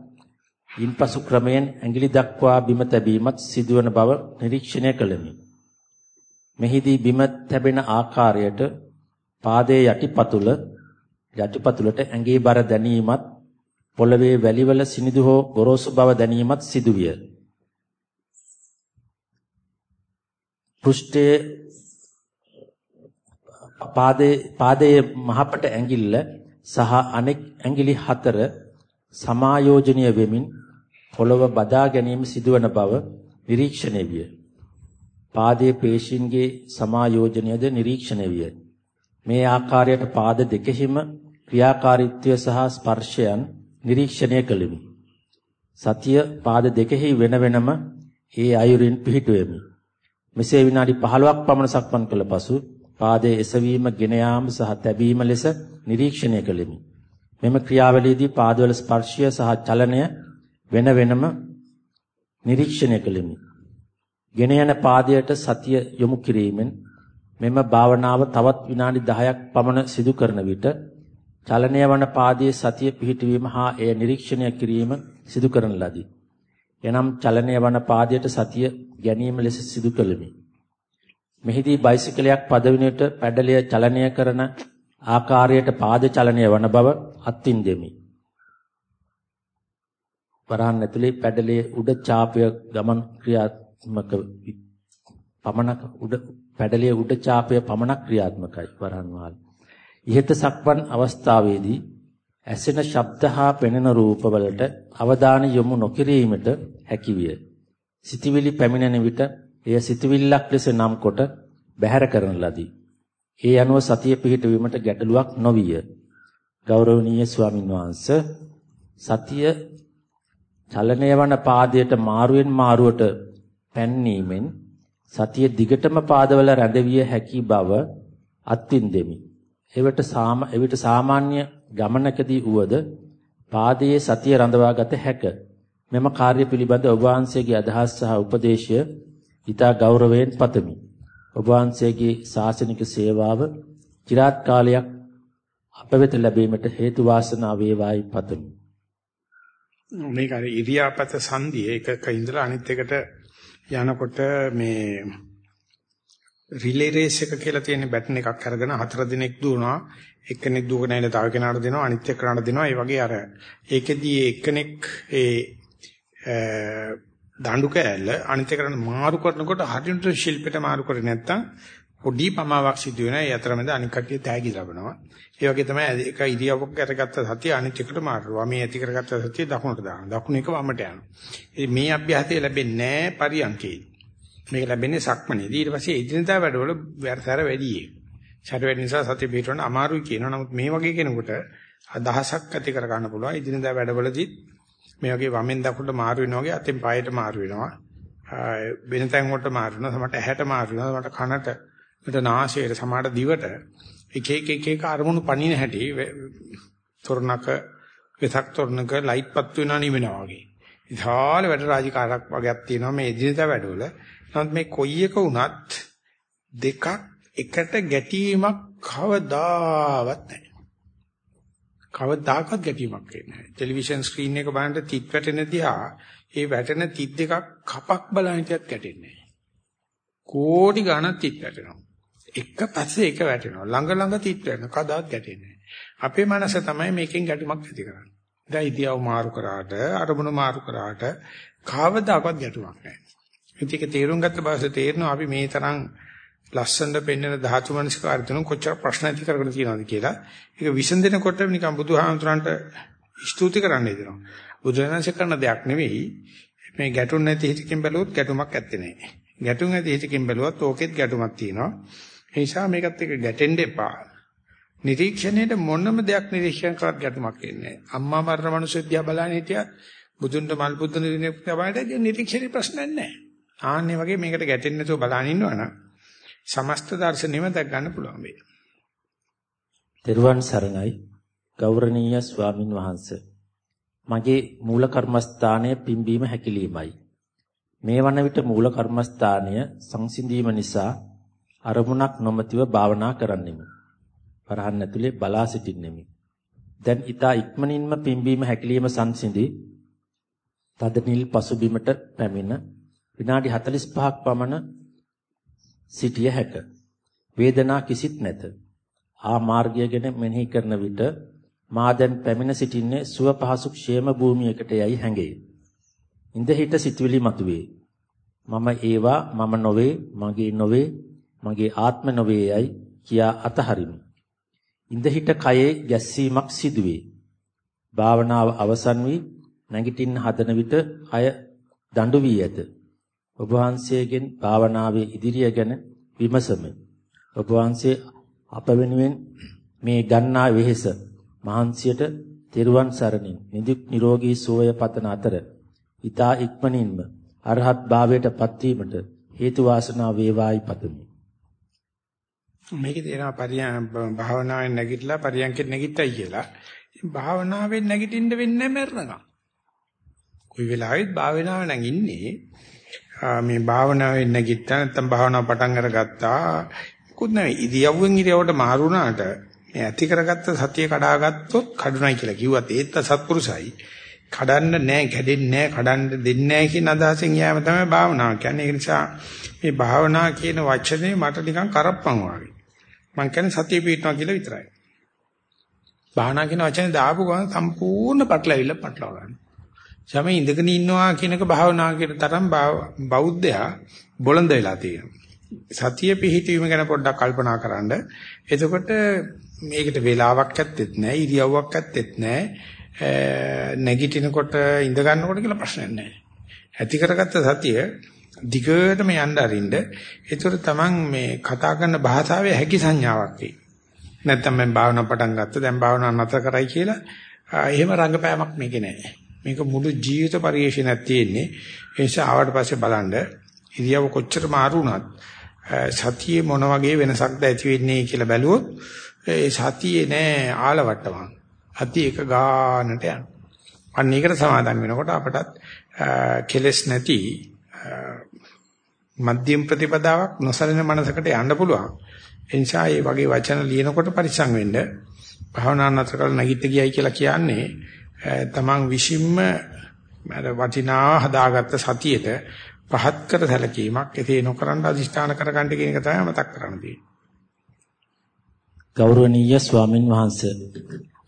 ඉන්පසු ක්‍රමයෙන් ඇඟිලි දක්වා බිම තැබීමත් සිදුවන බව නිරීක්ෂණය කළෙමි. මෙහිදී බිම තැබෙන ආකාරයට පාදයේ යටිපතුල යටිපතුලට ඇඟේ බර දැනීමත් පොළවේ වැලිවල සිනිදු හෝ ගොරෝසු බව දැනීමත් සිදුවිය. පෘෂ්ඨයේ පාදයේ පාදයේ මහපට ඇඟිල්ල සහ අනෙක් ඇඟිලි හතර සමායෝජනීය වෙමින් පොළව බදා ගැනීම සිදුවන බව නිරීක්ෂණය විය. පාදයේ පේශින්ගේ සමායෝජනයද නිරීක්ෂණය විය. මේ ආකාරයට පාද දෙකෙහිම ක්‍රියාකාරීත්වය සහ ස්පර්ශයන් නිරීක්ෂණය කළෙමි. සතිය පාද දෙකෙහි වෙන වෙනම ඒ අයුරින් පිහිටුවෙමි. මෙසේ විනාඩි 15ක් පමණ සක්මන් කළ පසු පාදයේ එසවීම, ගෙන යාම සහ තැබීම ලෙස නිරීක්ෂණය කළෙමි. මෙම ක්‍රියාවලියේදී පාදවල ස්පර්ශය සහ චලනය වෙන වෙනම නිරීක්ෂණය කළෙමි. ගෙන යන පාදයට සතිය යොමු කිරීමෙන් මෙම භාවනාව තවත් විනාඩි 10ක් පමණ සිදු කරන විට චලනය වන පාදයේ සතිය පිහිටවීම හා එය නිරීක්ෂණය කිරීම සිදු කරන ලදී. එනම් චලනය වන පාදයට සතිය ගැනීම ලෙස සිදු කළෙමි. මෙහිදී බයිසිකලයක් පදවිනට පැඩලය චලනය කරන ආකාරයට පාද චලනය වන බව අත්විඳෙමි. වරහන් ඇතුලේ පැඩලයේ උඩ චාපය ගමන් ක්‍රියාත්මක පමණක් උඩ පැඩලයේ උඩ චාපය පමණක් ක්‍රියාත්මකයි වරහන් වහල්. ඉහත සක්වන් අවස්ථාවේදී ඇසෙන ශබ්ද හා පෙනෙන රූපවලට අවධානය යොමු නොකිරීමට හැකිවිය. සිතවිලි පැමිණෙන විට එය සිතවිල්ලක් ලෙස නම් කොට බැහැර කරන ලදී. ඒ අනුව සතිය පිහිටවීමට ගැටලුවක් නොවිය. ගෞරවනීය ස්වාමින් වහන්සේ සතිය චලනය වන පාදයට මාරුවෙන් මාරුවට පැන්නීමෙන් සතිය දිගටම පාදවල රැඳවිය හැකි බව අත්විඳෙමි. එවිට සාම එවිට සාමාන්‍ය ගමනකදී උවද පාදයේ සතිය රඳවාගත හැක. මෙම කාර්ය පිළිබඳ ඔබ වහන්සේගේ අදහස් සහ උපදේශය ඊට ගෞරවයෙන් පතමි. ඔබ වහන්සේගේ ශාසනික සේවාව চিරාත් කාලයක් අප වෙත ලැබීමට හේතු වාසනා වේවායි පතමි. මේක අර ඉරියාපත සංදී එකක ඉඳලා අනිත් එකට යනකොට මේ රිලේ රේස් එක කියලා තියෙන බැටන් එකක් අරගෙන හතර දිනක් දුවනවා. එක්කෙනෙක් දුවගෙන ඉන්න තව කෙනාට දෙනවා අනිත් එක්කනට දෙනවා. ඒ වගේ අර ඒකෙදී එක්කෙනෙක් ඒ දඬු කෑල්ල අනිත් එක්කනට මාරු කරනකොට හරියට ශිල්පෙට මාරු කරේ නැත්තම් පොඩි පමාවක් සිදු වෙනවා ඒ අතරමැද අනිත් කට්ටිය තෑගි ලබනවා ඒ වගේ තමයි එක ඉරියව්වක කරගත්ත සතිය අනිත් එකට මාරුවා මේ ඇති කරගත්ත සතිය දකුණට දානවා දකුණ එක වමට යනවා මේ අභ්‍යාසය ලැබෙන්නේ නැහැ පරියන්කේදී මේක ලැබෙන්නේ සක්මනේදී. ඊට පස්සේ එදිනදා වැඩවල වැරතර වැඩි ඒ. ඡඩ වැඩි නිසා සතිය පිටවන්න අමාරුයි කියනවා. නමුත් මේ වගේ කෙනෙකුට අදහසක් ඇති කර ගන්න පුළුවන්. එදිනදා වැඩවලදී මේ වගේ වමෙන් දකුණට මාරු වෙනවා වගේ අතෙන් පායට මාරු වෙනවා. වෙන තැන් වලට මාරු වෙනවා. සමහරට ඇහැට මාරු වෙනවා. සමහරට කනට, මට නාසයට, සමහරට දිවට එක එක එක එක අරමුණු පණින හැටි තොරණක වෙසක් තොරණක ලයිට් පත් වෙනවා නිවෙනවා වගේ. විශාල වැඩ රාජකාරයක් වගේක් තියෙනවා මේ එදිනදා වැඩවල. නමුත් මේ කොයි එක වුණත් දෙකක් එකට ගැටීමක් කවදාවත් නැහැ. කවදාකවත් ගැටීමක් වෙන්නේ නැහැ. ටෙලිවිෂන් ස්ක්‍රීන් එක බලන්න තිත් වැටෙන දිහා ඒ වැටෙන තිත් දෙකක් කපක් බලන තියත් ගැටෙන්නේ නැහැ. කෝටි ගණන් තිත් වැටෙනවා. එක පස්සේ එක වැටෙනවා. ළඟ ළඟ තිත් වැටෙනවා. කදාත් ගැටෙන්නේ නැහැ. අපේ මනස තමයි මේකෙන් ගැටුමක් ඇති කරන්නේ. දැන් ඉතියව මාරු කරාට අරමුණ මාරු කරාට කවදාකවත් ගැටුමක් නැහැ. ඉතින් ඒක තේරුම් ගත්ත බවසේ තේරෙනවා අපි මේ තරම් ලස්සනට පෙන්වන ධාතු මනස්කාරය තුන කොච්චර ප්‍රශ්න ඇති කරගෙන තියෙනවද කියලා. ඒක විසඳෙනකොට නිකන් බුදුහාමුදුරන්ට ස්තුති කරන්න දෙනවා. බුදුරජාණන්සේ කරන දෙයක් නෙවෙයි. මේ ගැටුම් නැති හිතකින් බැලුවොත් ගැටුමක් ඇත්තේ නැහැ. ගැටුම් ඇති හිතකින් බැලුවොත් ඕකෙත් ගැටුමක් තියෙනවා. ඒ නිසා මේකත් එක්ක ගැටෙන්න එපා. නිරීක්ෂණයට මොනම දෙයක් නිරීක්ෂණ කරත් ගැටුමක් එන්නේ නැහැ. අම්මා මරණ මිනිස්සු දිහා බලන්නේ හිටියත් බුදුන්ට මල් පුදුන දිනේ තමයි නිරීක්ෂණේ ප්‍රශ්නයක් නැහැ. ආන්නේ වගේ මේකට ගැටෙන්නේ නැතුව බලන් ඉන්නවනම් සමස්ත දර්ශනෙම දැක් ගන්න පුළුවන් වෙයි. තෙරුවන් සරණයි ගෞරවනීය ස්වාමින් වහන්සේ. මගේ මූල කර්මස්ථානය පිම්බීම හැකිලීමයි. මේ වන විට මූල කර්මස්ථානය සංසිඳීම නිසා අරමුණක් නොමැතිව භාවනා කරන්නෙමි. වරහන් ඇතුලේ බලා සිටින්නෙමි. දැන් ඊතා ඉක්මනින්ම පිම්බීම හැකිලිම සංසිඳී තද නිල් පසුබිමට පැමිණ විනාඩි 45ක් පමණ සිටිය හැක. වේදනා කිසිත් නැත. ආ මාර්ගය ගැන මෙනෙහි කරන විට මා දැන් පැමිණ සිටින්නේ සුව පහසු ക്ഷേම භූමියකට යයි හැඟේ. ඉඳ හිට සිතුවිලි මතුවේ. මම ඒවා මම නොවේ, මගේ නොවේ, මගේ ආත්ම නොවේ යයි කියා අතහරිමි. ඉඳ හිට කයේ ගැස්සීමක් සිදුවේ. භාවනාව අවසන් වී නැගිටින්න හදන විට කය දඬු වී ඇත. ඔබ වහන්සේගෙන් භාවනාවේ ඉදිරිය ගැන විමසමි. ඔබ වහන්සේ අප වෙනුවෙන් මේ ගන්නා වෙහෙස මහන්සියට තෙරුවන් සරණින් නිදුක් නිරෝගී සුවය පතන අතර ඊතා ඉක්මනින්ම අරහත් භාවයට පත්වීමට හේතු වාසනා වේවායි පතමි. මේකේ තියෙනවා පරියන් භාවනාවෙන් නැගිටලා පරියන්කෙන් නැගිට්ටයි කියලා. භාවනාවෙන් නැගිටින්න වෙන්නේ නැහැ මරණකම්. කොයි වෙලාවෙත් භාවනාව නැගින්නේ මේ භාවනාවෙන් නැගිට්ටා නැත්නම් භාවනාව පටන් අරගත්තා මොකුත් නෙවෙයි ඉරියව්වෙන් ඉරියව්වට මාරු වුණාට මේ ඇති කරගත්ත සතිය කඩාගත්තොත් කඩුණයි කියලා කිව්වත් ඒත් සත්පුරුසයි කඩන්න නැහැ කැඩෙන්නේ නැහැ කඩන්න දෙන්නේ නැහැ කියන අදහසෙන් යෑම තමයි භාවනාව කියන්නේ ඒ නිසා මේ භාවනා කියන වචනේ මට නිකන් කරප්පන් වගේ මං කියන්නේ සතිය පිටනවා කියලා විතරයි භාවනා කියන වචනේ දාපු ගමන් සම්පූර්ණ පටලවිල්ල පටලවා ගන්නවා සම ඉඳගෙන ඉන්නවා කියනක භාවනා කියන තරම් බෞද්ධයා බොළඳ වෙලා තියෙනවා. සතිය පිහිටීම ගැන පොඩ්ඩක් කල්පනා කරන්න. එතකොට මේකට වෙලාවක් ඇත්තෙත් නැහැ, ඉරියව්වක් ඇත්තෙත් නැහැ. නැගිටිනකොට ඉඳ ගන්නකොට කියලා ප්‍රශ්නයක් නැහැ. ඇති කරගත්ත සතිය දිගටම යන්න අරින්න. ඒතර තමන් මේ කතා කරන භාෂාවේ හැකි සංඥාවක් වෙයි. නැත්තම් මම භාවනා පටන් ගත්තා දැන් භාවනා නැතර කරයි කියලා එහෙම රංගපෑමක් මේකේ නැහැ. මේක මුළු ජීවිත පරිශ්‍රණයක් තියෙන්නේ. ඒ නිසා ආවට පස්සේ බලන්න ඉරියව කොච්චර මාරු වුණත් සතියේ මොන වගේ වෙනසක්ද ඇති වෙන්නේ කියලා බැලුවොත් ඒ සතියේ නෑ ආලවට්ටමක්. අති එක ගානට යන. අන්න ඒකට සමාදන් වෙනකොට අපටත් කෙලස් නැති මධ්‍යම ප්‍රතිපදාවක් නොසලින මනසකට යන්න පුළුවන්. ඒ නිසා මේ වගේ වචන ලියනකොට පරිස්සම් වෙන්න. භාවනා නතර කරලා නැගිට ගියයි කියලා කියන්නේ තමන් විසින්ම අර වටිනා හදාගත්ත සතියේට පහත් කර සැලකීමක් ඒකේ නොකරන අදිෂ්ඨාන කරගන්න කියන එක තමයි මතක් කරන්න තියෙන්නේ. ගෞරවනීය ස්වාමින් වහන්සේ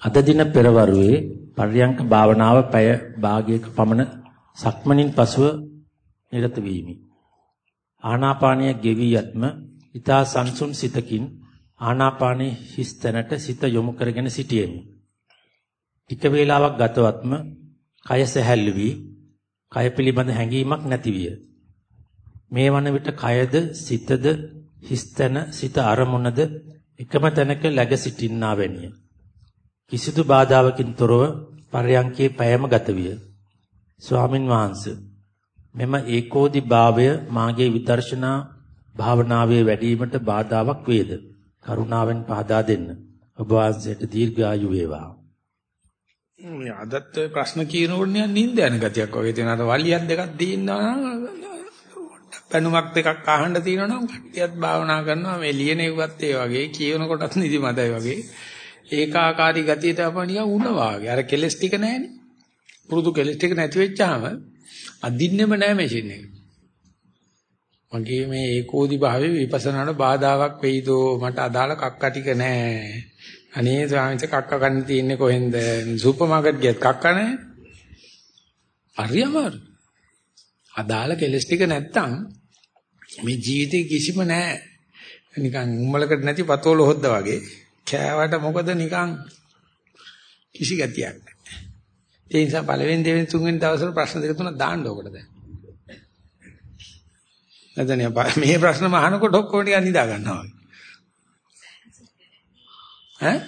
අද දින පෙරවරුවේ පර්යංක භාවනාව පැය භාගයක පමණ සක්මනින් පසුව නිරත වීමි. ආනාපානය ගෙවි යත්ම ඊතා සංසුන් සිතකින් ආනාපානයේ හිස් තැනට සිත යොමු කරගෙන සිටියෙමි. ටික වේලාවක් ගතවත්ම කය සැහැල්ලු වී කය පිළිබඳ හැඟීමක් නැති විය. මේ වන විට කයද සිතද හිස් තැන සිත අරමුණද එකම තැනක läග සිටින්නා වැනිය. කිසිදු බාධාවකින් තොරව පරයන්කේ පෑම ගත විය. ස්වාමින් වහන්සේ මෙම ඒකෝදි භාවය මාගේ විදර්ශනා භාවනාවේ වැඩිවීමට බාධාවක් වේද? කරුණාවෙන් පහදා දෙන්න. ඔබ වහන්සේට දීර්ඝායු වේවා. මේ අදත් ප්‍රශ්න කියනකොට නිකන් නිින්ද යන ගතියක් වගේ තියෙනවා. අර වලියක් දෙකක් දිනනවා පැනුමක් දෙකක් අහන්න තියෙනවා නම් කට්ටියත් භාවනා කරනවා මේ ලියන එකත් ඒ වගේ කියනකොටත් නිදිමතයි වගේ ඒකාකාරී ගතියට අපා නිකන් උණ වාගේ අර කෙලස් ටික නැහැනේ පුරුදු කෙලස් ටික නැති වෙච්චාම අදින්නෙම නැහැ මැෂින් එක මගේ මේ ඒකෝදි භාවයේ විපස්සනාට බාධාවක් වෙයිදෝ මට අදාළ කක්ක ටික නැහැ අනේ ස්වාමීන් කක්ක ගන්න තියෙන්නේ කොහෙන්ද සුපර් මාකට් ගියත් කක්ක නැහැ හරි අමාරු අදාළ කෙලස් ටික නැත්තම් මේ ජීවිතේ කිසිම නැහැ. නිකන් උම්මලකට නැති පතෝල හොද්දා වගේ. කෑවට මොකද නිකන් කිසි ගතියක් නැහැ. ඒ නිසා පළවෙනි දෙවෙනි තුන්වෙනි දවස්වල ප්‍රශ්න දෙක තුනක් දාන්න ඕකට දැන්. නැත්නම් මේ ප්‍රශ්න මහනකොට ඔක්කොම ටික නිදා ගන්නවා. ඈ?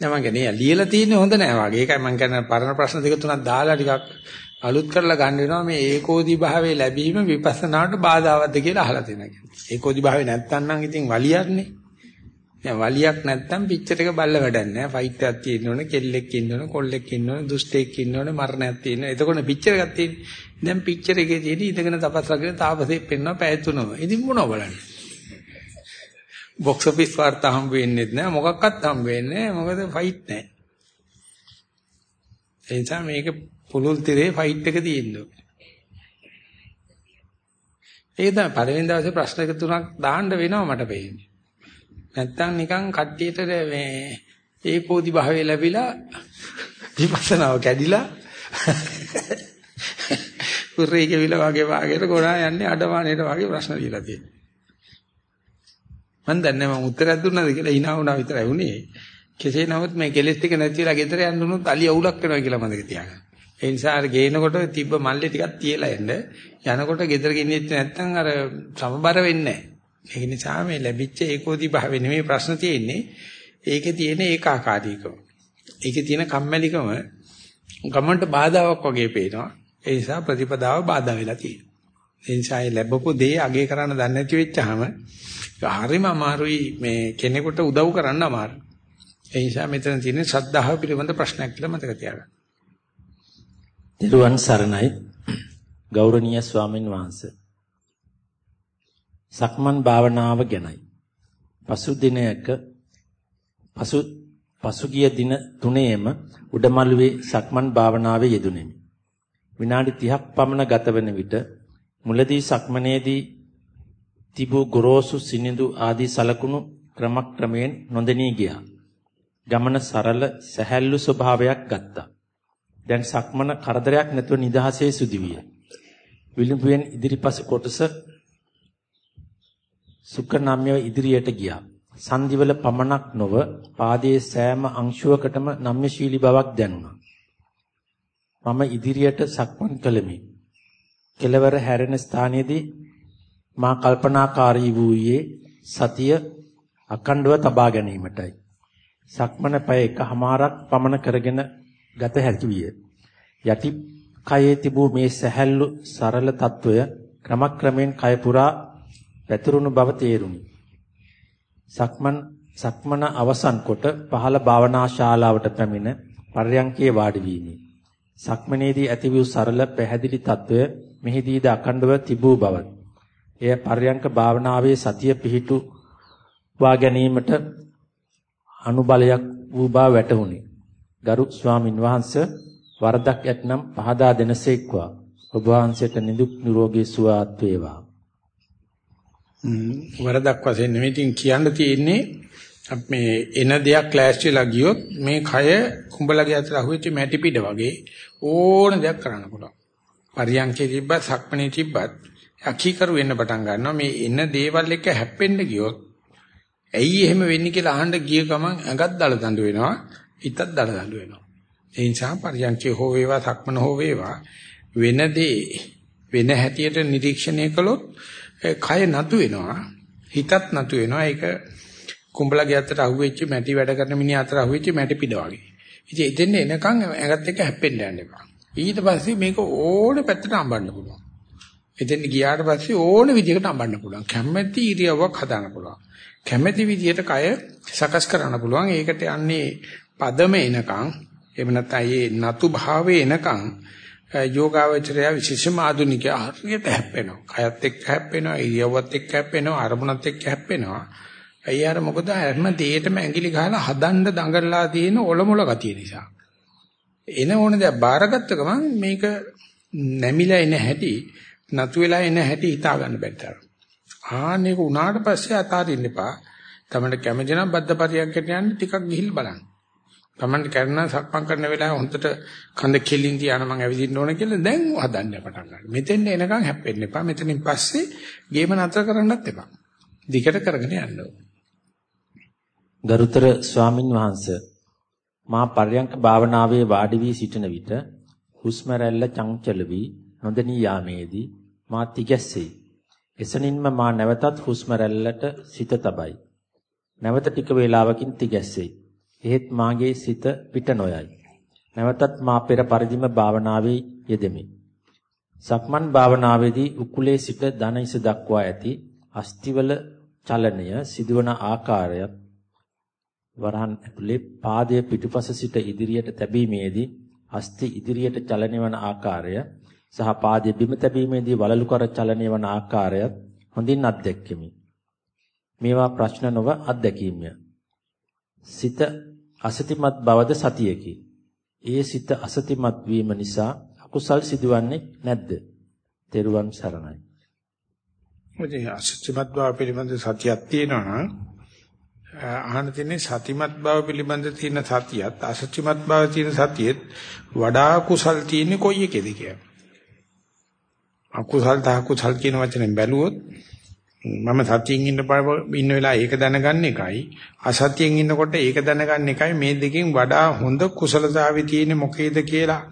නෑ මං කියන්නේ ලියලා තියෙන්නේ හොඳ නෑ වගේ. ඒකයි මං කියන්නේ පරණ ප්‍රශ්න දෙක තුනක් දාලා ටිකක් අලුත් කරලා ගන්න වෙනවා මේ ඒකෝදි භාවයේ ලැබීම විපස්සනාට බාධාවත්ද කියලා අහලා තියෙනවා. ඒකෝදි භාවයේ නැත්තම් නම් ඉතින් වලියක්නේ. දැන් වලියක් නැත්තම් පිච්චර් එක බල්ල වැඩක් නැහැ. ෆයිට් එකක් තියෙන්න ඕනේ, කෙල්ලෙක් ඉන්න ඕනේ, කොල්ලෙක් ඉන්න ඕනේ, දුෂ්ටෙක් ඉන්න ඕනේ, මරණයක් තියෙන්න. එතකොට පිච්චර් එකක් තියෙන්නේ. දැන් පිච්චර් එකේ තියෙදි ඉඳගෙන තපස් රගෙන තාපසෙක් පෙන්නවා පැය තුනම. ඉතින් මොනව බලන්නේ? බොක්ස් ඔෆිස් වාර්තා හම්බ වෙන්නේ නැහැ. මොකක්වත් හම්බ වෙන්නේ නැහැ. මොකද ෆයිට් නැහැ. ඒ නිසා මේක පුළුල් තිරේ ෆයිට් එක තියෙන්න ඕනේ. ඒක තමයි පළවෙනි දවසේ ප්‍රශ්න එක තුනක් දාන්න වෙනවා මට පේන්නේ. නැත්තම් නිකන් කට්ටියට මේ ඒකෝදි භාවය ලැබිලා විපස්සනාව කැඩිලා කුරේ කෙවිලා වගේ වාගේට ගොඩා යන්නේ අඩමාණයට වගේ ප්‍රශ්න දීලා තියෙනවා. මම දන්නේ මම උත්තරයක් දුන්නාද කියලා hina වුණා විතරයි උනේ. කෙසේ නමුත් මේ කෙලෙස් ටික නැතිලා ගෙදර යන්න උනොත් අලිය අවුලක් වෙනවා කියලා මතක තියාගන්න. ඒ නිසා අර ගේනකොට තිබ්බ මල්ලේ ටිකක් තියලා එන්න. යනකොට ගෙදර ගෙනියෙත් නැත්නම් අර සමබර වෙන්නේ නැහැ. ඒ නිසා මේ ලැබිච්ච ඒකෝදි භාවය නෙමෙයි ප්‍රශ්න තියෙන්නේ. ඒකේ තියෙන ඒකාකාරීකම. ඒකේ තියෙන කම්මැලිකම ගමන්ට බාධාවක් වගේ පේනවා. ඒ නිසා ප්‍රතිපදාව බාධා වෙලා තියෙනවා. ඒ නිසා ඒ ලැබපු දේ අගේ කරන්න දන්නේ නැති වෙච්චාම හරිම අමාරුයි මේ කෙනෙකුට උදව් කරන්න අමාරුයි. ඒ නිසා මෙතන තියෙන ශ්‍රද්ධාව පිළිබඳ ප්‍රශ්නයක් කියලා මතක තියාගන්න. දරුවන් සරණයි ගෞරවනීය ස්වාමින් වහන්සේ. සක්මන් භාවනාව ගැනයි. පසු දිනයක පසු පසුගිය දින තුනේම උඩමළුවේ සක්මන් භාවනාවේ යෙදුණෙමි. විනාඩි 30ක් පමණ ගත වන විට මුලදී සක්මනේදී තිබූ ගොරෝසු සිනිඳු ආදී සලකුණු ක්‍රමක්‍රමයෙන් නොදෙනී ගියා. ගමන සරල සැහැල්ලු ස්වභාවයක් ගත්තා. දැන් සක්මන කරදරයක් නැතුව නිදහසේ සුදිවිය. විලිඹුවෙන් ඉදිරිපස කොටස සුඛනම්‍යව ඉදිරියට ගියා. සංදිවල පමණක් නොව පාදයේ සෑම අංශුවකටම නම්‍යශීලී බවක් දැනුණා. මම ඉදිරියට සක්මන් කළෙමි. කෙලවර හැරෙන ස්ථානයේදී මා කල්පනාකාරී වූයේ සතිය අකණ්ඩව තබා ගැනීමටයි. සක්මන පය එකමාරක් පමණ කරගෙන ගත හැකි විය. යටි කයේ තිබූ මේ සැහැල්ලු සරල తত্ত্বය ක්‍රමක්‍රමයෙන් කය පුරා පැතුරුණු බව තේරුණි. සක්මන් සක්මන අවසන් කොට පහළ භාවනා ශාලාවට පැමිණ පර්යංකයේ වාඩි වීමි. සක්මනේදී ඇති වූ සරල පැහැදිලි తত্ত্বය මෙහිදීද අඛණ්ඩව තිබූ බවත්. එය පර්යංක භාවනාවේ සතිය පිහිටු වා ගැනීමට අනුබලයක් වූ බව වැටහුණි. ගරු ස්වාමින් වහන්සේ වරදක් ඇතනම් පහදා දෙනසේක්වා. ඔබ වහන්සේට නිදුක් නිරෝගී සුවපත් වේවා. වරදක් වශයෙන් නෙමෙයි තින් කියන්න තියෙන්නේ මේ එන දෙයක් ක්ලෑෂ්ලා ගියොත් මේ කය කුඹලගේ අතර අහුවෙච්ච මැටි පිට වගේ ඕන දෙයක් කරන්න පුළුවන්. පරියන්කේ තිබ්බත් සක්මණේ තිබ්බත් අකීකරු වෙන්න පටන් ගන්නවා මේ එන දේවල් එක හැප්පෙන්න ගියොත් ඇයි එහෙම වෙන්නේ කියලා අහන්න ගිය ගමන් ඇඟත් දල දඬු වෙනවා හිතත් දල දඬු වෙනවා. ඒ නිසා පරියන්කේ හෝ වේවා සක්මන හෝ වේවා වෙන දේ වෙන හැටියට නිරීක්ෂණය කළොත් කය නතු වෙනවා හිතත් නතු වෙනවා ඒක කුඹලගේ අතට අහුවෙච්ච මැටි වැඩ කරන මිනිහ අතට අහුවෙච්ච මැටි පිට වගේ. ඉතින් එතෙන් එනකන් ඇඟත් එක්ක හැප්පෙන්න යන්න එපා. ඊට පස්සේ මේක ඕන පැත්තට අඹන්න පුළුවන්. එතෙන් ගියාට පස්සේ ඕන විදිහකට අඹන්න පුළුවන්. කැමැති ඉරියව්වක් හදාන්න පුළුවන්. කැමැති විදිහට කය සකස් කරන්න පුළුවන්. ඒකට යන්නේ පදම එනකන් එහෙම නැත්නම් ඒ නතු භාවයේ එනකන් යෝගාවචරය විශේෂම ආධුනිකයා හරියට හැප්පෙනවා. කයත් එක්ක හැප්පෙනවා, ඉරියව්වත් එක්ක හැප්පෙනවා, අරමුණත් එක්ක හැප්පෙනවා. අය අර මොකද හැම දෙයකටම ඇඟිලි ගහලා හදන්න දඟලලා තියෙන ඔලොමොල ගතිය නිසා. එන ඕන දේ බාරගත්ත ගමන් මේක නැමිලා එන හැටි, නතු වෙලා එන හැටි හිතා ගන්න බැහැ. ආන්නේක උනාට පස්සේ අතාරින්න එපා. තමන්ට කැමති නම් බද්ද පරියන්කට යන්න ටිකක් ගිහිල් බලන්න. Taman කරන සක්මන් කරන වෙලාව හොන්දට කඳ කෙලින් තියාන මම ඇවිදින්න ඕන කියලා දැන් හදන්න පටන් ගන්න. මෙතෙන් එනකන් හැප්පෙන්න එපා. මෙතනින් පස්සේ ගේම නතර කරන්නත් එපා. දිගට කරගෙන යන්න ඕන. ගරුතර ස්වාමින් වහන්සේ මා පර්යංක භාවනාවේ වාඩි වී සිටින විට හුස්ම රැල්ල චංචල වී නොදෙනී යාමේදී මා තිගැස්සෙයි. එසනින්ම මා නැවතත් හුස්ම රැල්ලට සිත තබයි. නැවත ටික වේලාවකින් තිගැස්සෙයි. එහෙත් මාගේ සිත පිට නොයයි. නැවතත් මා පෙර පරිදිම භාවනාවේ යෙදෙමි. සක්මන් භාවනාවේදී උකුලේ සිට දන ඉස දක්වා ඇති අස්තිවල චලනය සිදුවන ආකාරයත් වරහන් ඇතුලේ පාදයේ පිටුපස සිට ඉදිරියට තැබීමේදී අස්ති ඉදිරියට චලනය වන ආකාරය සහ පාදයේ බිම තැබීමේදී වලලු කර චලනය වන ආකාරයත් හොඳින් අත්දැක්කෙමි. මේවා ප්‍රශ්න නොව අත්දැකීමය. සිත අසතිමත් බවද සතියකි. ඒ සිත අසතිමත් වීම නිසා අකුසල් සිදුවන්නේ නැද්ද? තෙරුවන් සරණයි. මොකද අසතිමත් බව පිළිබඳ සතියක් තියෙනවා නම් අහන්න තියෙන්නේ සතිමත් බව පිළිබඳ තියෙන සතියත් අසතිමත් බව තියෙන සතියෙත් වඩා කුසල් තියෙන්නේ කොයි එකේද කියලා. අකුසල් තහ කුසල් කියන වචනෙන් බැලුවොත් මම සතියෙන් ඉන්න ඉන්න වෙලාව ඒක දැනගන්න එකයි අසතියෙන් ඉන්නකොට ඒක දැනගන්න එකයි මේ දෙකෙන් වඩා හොඳ කුසලතාවය තියෙන්නේ මොකේද කියලා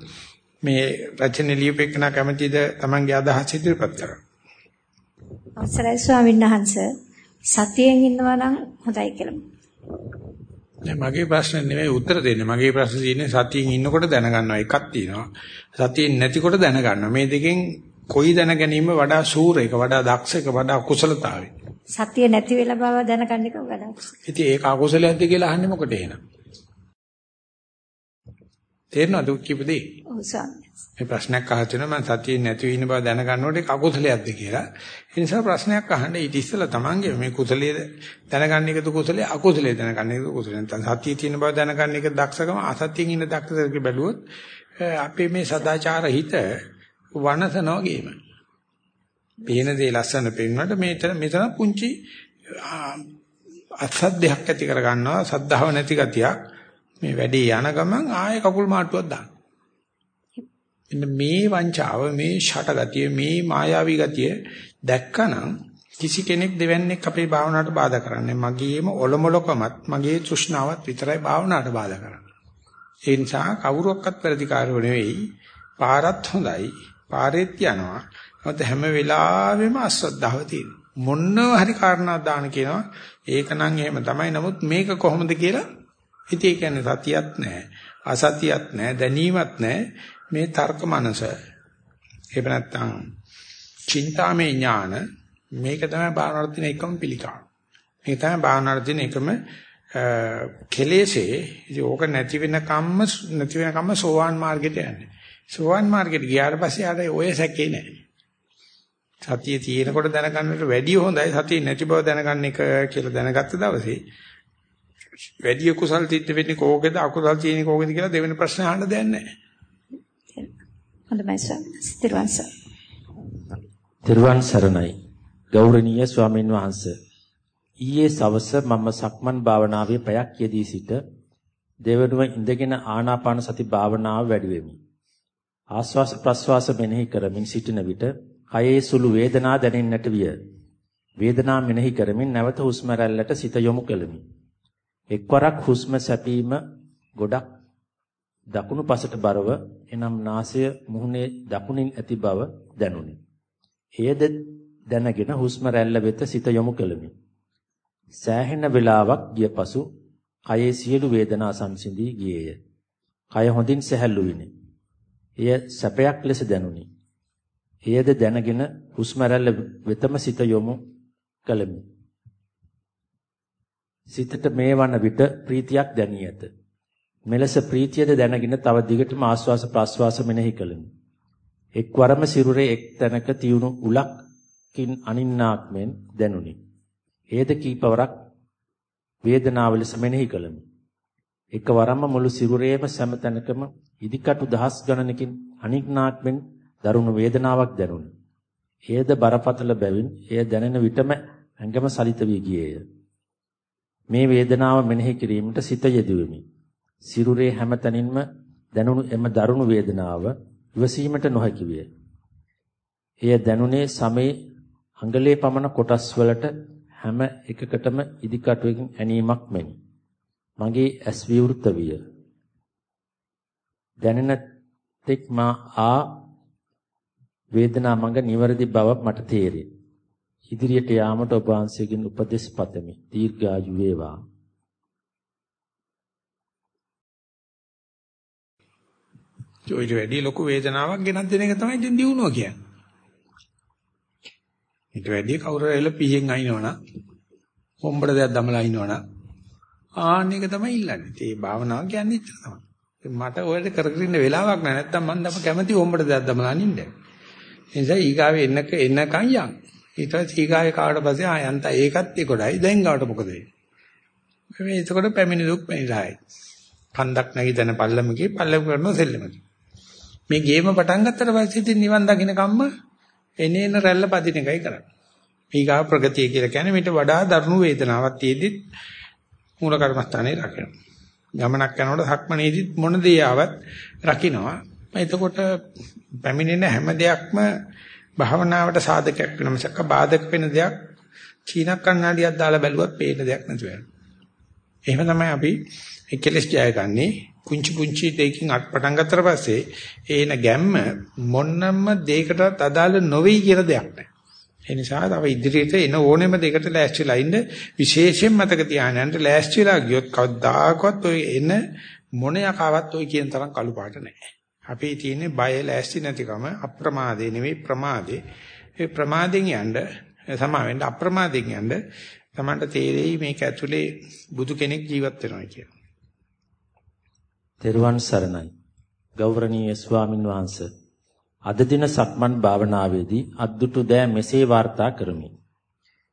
මේ රචන ලියුපෙකන කැමැතිද Tamange අදහස් ඉදිරිපත් කරන්න. අවසරයි ස්වාමීන් වහන්සේ සතියෙන් ඉන්නවා නම් හොඳයි කියලා. නෑ මගේ ප්‍රශ්නේ නෙවෙයි උත්තර දෙන්නේ. මගේ ප්‍රශ්නේ තියෙන්නේ සතියෙන් ඉන්නකොට දැනගන්නවා එකක් තියෙනවා. සතියෙන් නැතිකොට දැනගන්නවා. මේ දෙකෙන් කොයි දැන ගැනීම වඩා සූර එක වඩා දක්ෂ එක වඩා කුසලතාවය. සතිය නැති වෙලා බව දැනගන්න එක වඩා කුසල. ඉතින් ඒක අකුසලයක්ද කියලා අහන්නේ මොකටද එහෙනම්? තේරෙනවද කියපු දේ? ඔව් ස්වාමී. මේ ප්‍රශ්නයක් අහලා තියෙනවා මම සතියේ නැති වෙන බව දැනගන්නකොට ඒක අකුසලයක්ද කියලා. ඒ නිසා ප්‍රශ්නයක් අහන්න ඊට ඉස්සෙල්ලා තමන්ගේ මේ කුසලයේ දැනගන්න එකද කුසලයේ අකුසලයේ දැනගන්න එකද කුසලයේ නැත්නම් සතියේ තියෙන බව දැනගන්න එක දක්ෂකම අසතියෙන් ඉන්න දක්ෂකම බැලුවොත් අපේ මේ සදාචාර හිත වනසනවා ගේම. පේන දේ ලස්සන පේනකොට මේතන මෙතන පුංචි අසද්දයක් ඇති කර ගන්නවා සද්ධාව නැති ගතියක් මේ වැඩේ යන ගමන් ආයෙ කකුල් මාට්ටුවක් දාන්න. එන්න මේ වංචාව මේ ෂට ගතිය මේ මායාවී ගතිය දැක්කනම් කිසි කෙනෙක් දෙවන්නේක් අපේ භාවනාවට බාධා කරන්නේ මගේම ඔලොමලකමත් මගේ තෘෂ්ණාවත් විතරයි භාවනාවට බාධා කරන්නේ. ඒ නිසා කවුරුවක්වත් ප්‍රතිකාරව නෙවෙයි පාරත් හොඳයි පාරෙත් යනවා. මොකද හැම වෙලාවෙම අශ්‍රද්ධාව තියෙනවා. මොන්නව හරි කාරණා දාන කියනවා. ඒක නම් එහෙම තමයි. නමුත් මේක කොහොමද කියලා ඉතින් ඒ කියන්නේ සතියක් නැහැ. අසතියක් නැහැ. දැනීමක් නැහැ. මේ තර්ක මනස. එහෙම නැත්නම් චින්තාමේ ඥාන මේක තමයි භාවනාවට තියෙන එකම පිළිකාව. මේක තමයි භාවනාවට තියෙන එකම කෙලෙසේ ඉතින් ඕක නැති වෙන කම්ම නැති වෙන කම්ම සෝවාන් මාර්ගයට යන්නේ. සෝවාන් මාර්ගයට ගියාට පස්සේ ආර ඔය සැකේ නැහැ. සතිය තියෙනකොට දැනගන්නට වැඩිය හොඳයි සතිය නැති බව දැනගන්න එක කියලා දැනගත්ත දවසේ වැඩි කුසල් තිද්ද වෙන්නේ කෝකේද අකුසල් තියෙන්නේ කෝකේද කියලා දෙවෙනි ප්‍රශ්නේ අහන්න දෙයක් නැහැ. හොඳයි ස්වාමීන් තෙරුවන් සරණයි. ගෞරවනීය ස්වාමින් වහන්සේ. ඊයේ සවස මම සක්මන් භාවනාවේ පැයක් යෙදී සිට දෙවනුව ඉඳගෙන ආනාපාන සති භාවනාව වැඩි වෙමි. ආස්වාස ප්‍රස්වාස මෙනෙහි කරමින් සිටින විට කයේ සුළු වේදනා දැනෙන්නට විය. වේදනා මෙනෙහි කරමින් නැවත හුස්ම රැල්ලට සිත යොමු කෙලිමි. එක්වරක් හුස්ම සැපීම ගොඩක් දකුණු පසට බරව එනම් නාසය මුහුණේ දකුණින් ඇති බව දැනුනි. එයද දැනගෙන හුස්ම රැල්ල වෙත සිත යොමු කෙලිමි. සෑහෙන වේලාවක් ගිය පසු කයේ සියලු වේදනා සංසිඳී ගියේය. කය හොඳින් සැහැල්ලු විනි. එය සැපයක් ලෙස දැනුනි. එයද දැනගෙන හුස්ම රැල්ල වෙතම සිත යොමු කළමි. සිතට මේ වන විට ප්‍රීතියක් දැනී ඇත. මෙලෙස ප්‍රීතියද දැනගෙන තව දිගටම ආස්වාස ප්‍රාස්වාස මෙනෙහි කළෙමි. එක්වරම සිරුරේ එක් තැනක තියුණු උලක්කින් අනින්නාක් මෙන් දැනුනි. ඒද කීපවරක් වේදනාව ලෙස මෙනෙහි කළෙමි. එකවරම මුළු සිරුරේම සෑම තැනකම ඉදිකටු දහස් ගණනකින් අනින්නාක් මෙන් දරුණු වේදනාවක් දැනුනි. එයද බරපතල බැවින් එය දැනෙන විටම ඇඟම සලිත වී ගියේය. මේ වේදනාව මෙනෙහි කිරීමට සිත යෙදුවෙමි. සිරුරේ හැමතැනින්ම දැනුණු එම දරුණු වේදනාව ඉවසීමට නොහැකි විය. එය දැනුනේ සමේ අඟලේ පමණ කොටස් වලට හැම එකකටම ඉදිකටුවකින් ඇනීමක් මෙනි. මගේ ඇස් විවෘත විය. දැනෙන තෙක් මා ආ වේදනා මඟ නිවැරදි බව මට තේරේ. ඉදිරියට යාමට ඔබ වහන්සේගෙන් උපදෙස් පතමි. දීර්ඝායු වේවා. ඊට වැඩි ලොකු වේදනාවක් ගෙනත් දෙන එක තමයි ඉතින් දිනුවා කියන්නේ. ඊට වැඩි කවුරු හරි පීයෙන් අයින්නවනම් හොම්බඩ දෙයක් දමලා ඉන්නවනම් ආන්න එක තමයි ඉල්ලන්නේ. ඒ භාවනාව කියන්නේ ඉච්ච තමයි. මට ඔයාලට කරගෙන ඉන්න වෙලාවක් නැහැ. නැත්තම් මම තම කැමති හොම්බඩ දෙයක් දමලා අනින්න. ඒ නිසා ඊගාවේ එන්නක එන්නකන් යන්. ඊට පස්සේ ඊගාවේ කාට පස්සේ ආයන්ත ඒකත් ඒකොඩයි. දැන් ගාවට මොකද වෙන්නේ? මේ එතකොට පැමිණි දුක් මෙනිරායි. කන්දක් නැගී දන පල්ලමකේ පල්ලම කරනවා සෙල්ලමකේ. මේ ගේම පටන් ගත්තට පස්සේ ඉතින් නිවන් දකින්න කම්ම එනේන රැල්ල පදින එකයි කරන්නේ. ඊගා ප්‍රගතිය කියලා කියන්නේ මේට වඩා දරුණු වේදනාවක් තියෙද්දි මූල කර්මස්ථානේ රකින්න. ගමනක් යනකොට සක්මනේදි මොන දේ ආවත් රකින්නවා. එතකොට පැමිණෙන හැම දෙයක්ම භාවනාවට සාධකයක් වෙන මිසක බාධක වෙන දෙයක් චීන කන්නඩියක් දාලා බැලුවත් පේන දෙයක් නැති වෙනවා. එහෙම තමයි අපි කෙලස් ජයගන්නේ පුංචි පුංචි දෙයකින් අත් පටන් ගත්තට පස්සේ ඒන ගැම්ම මොන්නම්ම දෙයකටවත් අදාළ නොවේයි කියන දෙයක් නැහැ. ඒ නිසා තව ඉදිරියට එන ඕනෙම දෙයකට ලෑස්තිලා ඉන්න විශේෂයෙන් මතක තියාගන්න ලෑස්තිලා ගියොත් කවදාකවත් ඔය එන මොන යකාවත් ඔය කියන තරම් කළු පාට නැහැ. අපි තියෙන්නේ බය ලෑස්ති නැතිකම අප්‍රමාදේ නෙවෙයි ප්‍රමාදේ. ඒ ප්‍රමාදෙන් යන්න සමාවෙන්න අප්‍රමාදෙන් යන්න තමන්ට තේරෙයි මේක ඇතුලේ බුදු කෙනෙක් ජීවත් වෙනවා කියලා. තෙරුවන් සරණයි. ගෞරවනීය ස්වාමින් වහන්සේ. අද දින සක්මන් භාවනාවේදී අද්දුටු දෑ මෙසේ වාර්තා කරමි.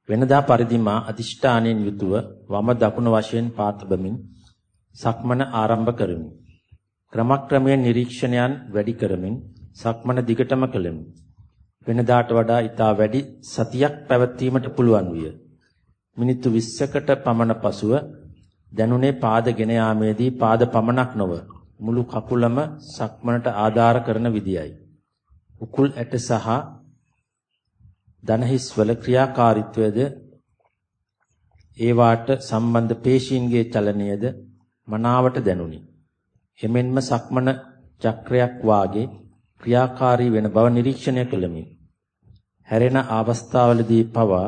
වෙනදා පරිදි මා අදිෂ්ඨානයෙන් යුතුව වම දකුණ වශයෙන් පාතබමින් සක්මන ආරම්භ කරමි. ක්‍රමක්‍රමයෙන් නිරීක්ෂණයන් වැඩි කරමින් සක්මන දිගටම කළෙමි. වෙනදාට වඩා ඊටා වැඩි සතියක් පැවැත්වීමට පුළුවන් විය. මිනිත්තු 20කට පමණ පසුව දැනුනේ පාදගෙන යාමේදී පාද පමණක් නොව මුළු කකුලම සක්මනට ආධාර කරන විදියයි. උකුල් ඇට සහ දනහිස් වල ක්‍රියාකාරීත්වයද ඒවාට සම්බන්ධ පේශීන්ගේ චලනයද මනාවට දැනුනි. එමෙන්ම සක්මන චක්‍රයක් වාගේ ක්‍රියාකාරී වෙන බව නිරීක්ෂණය කළෙමි. හැරෙන අවස්ථාවලදී පවා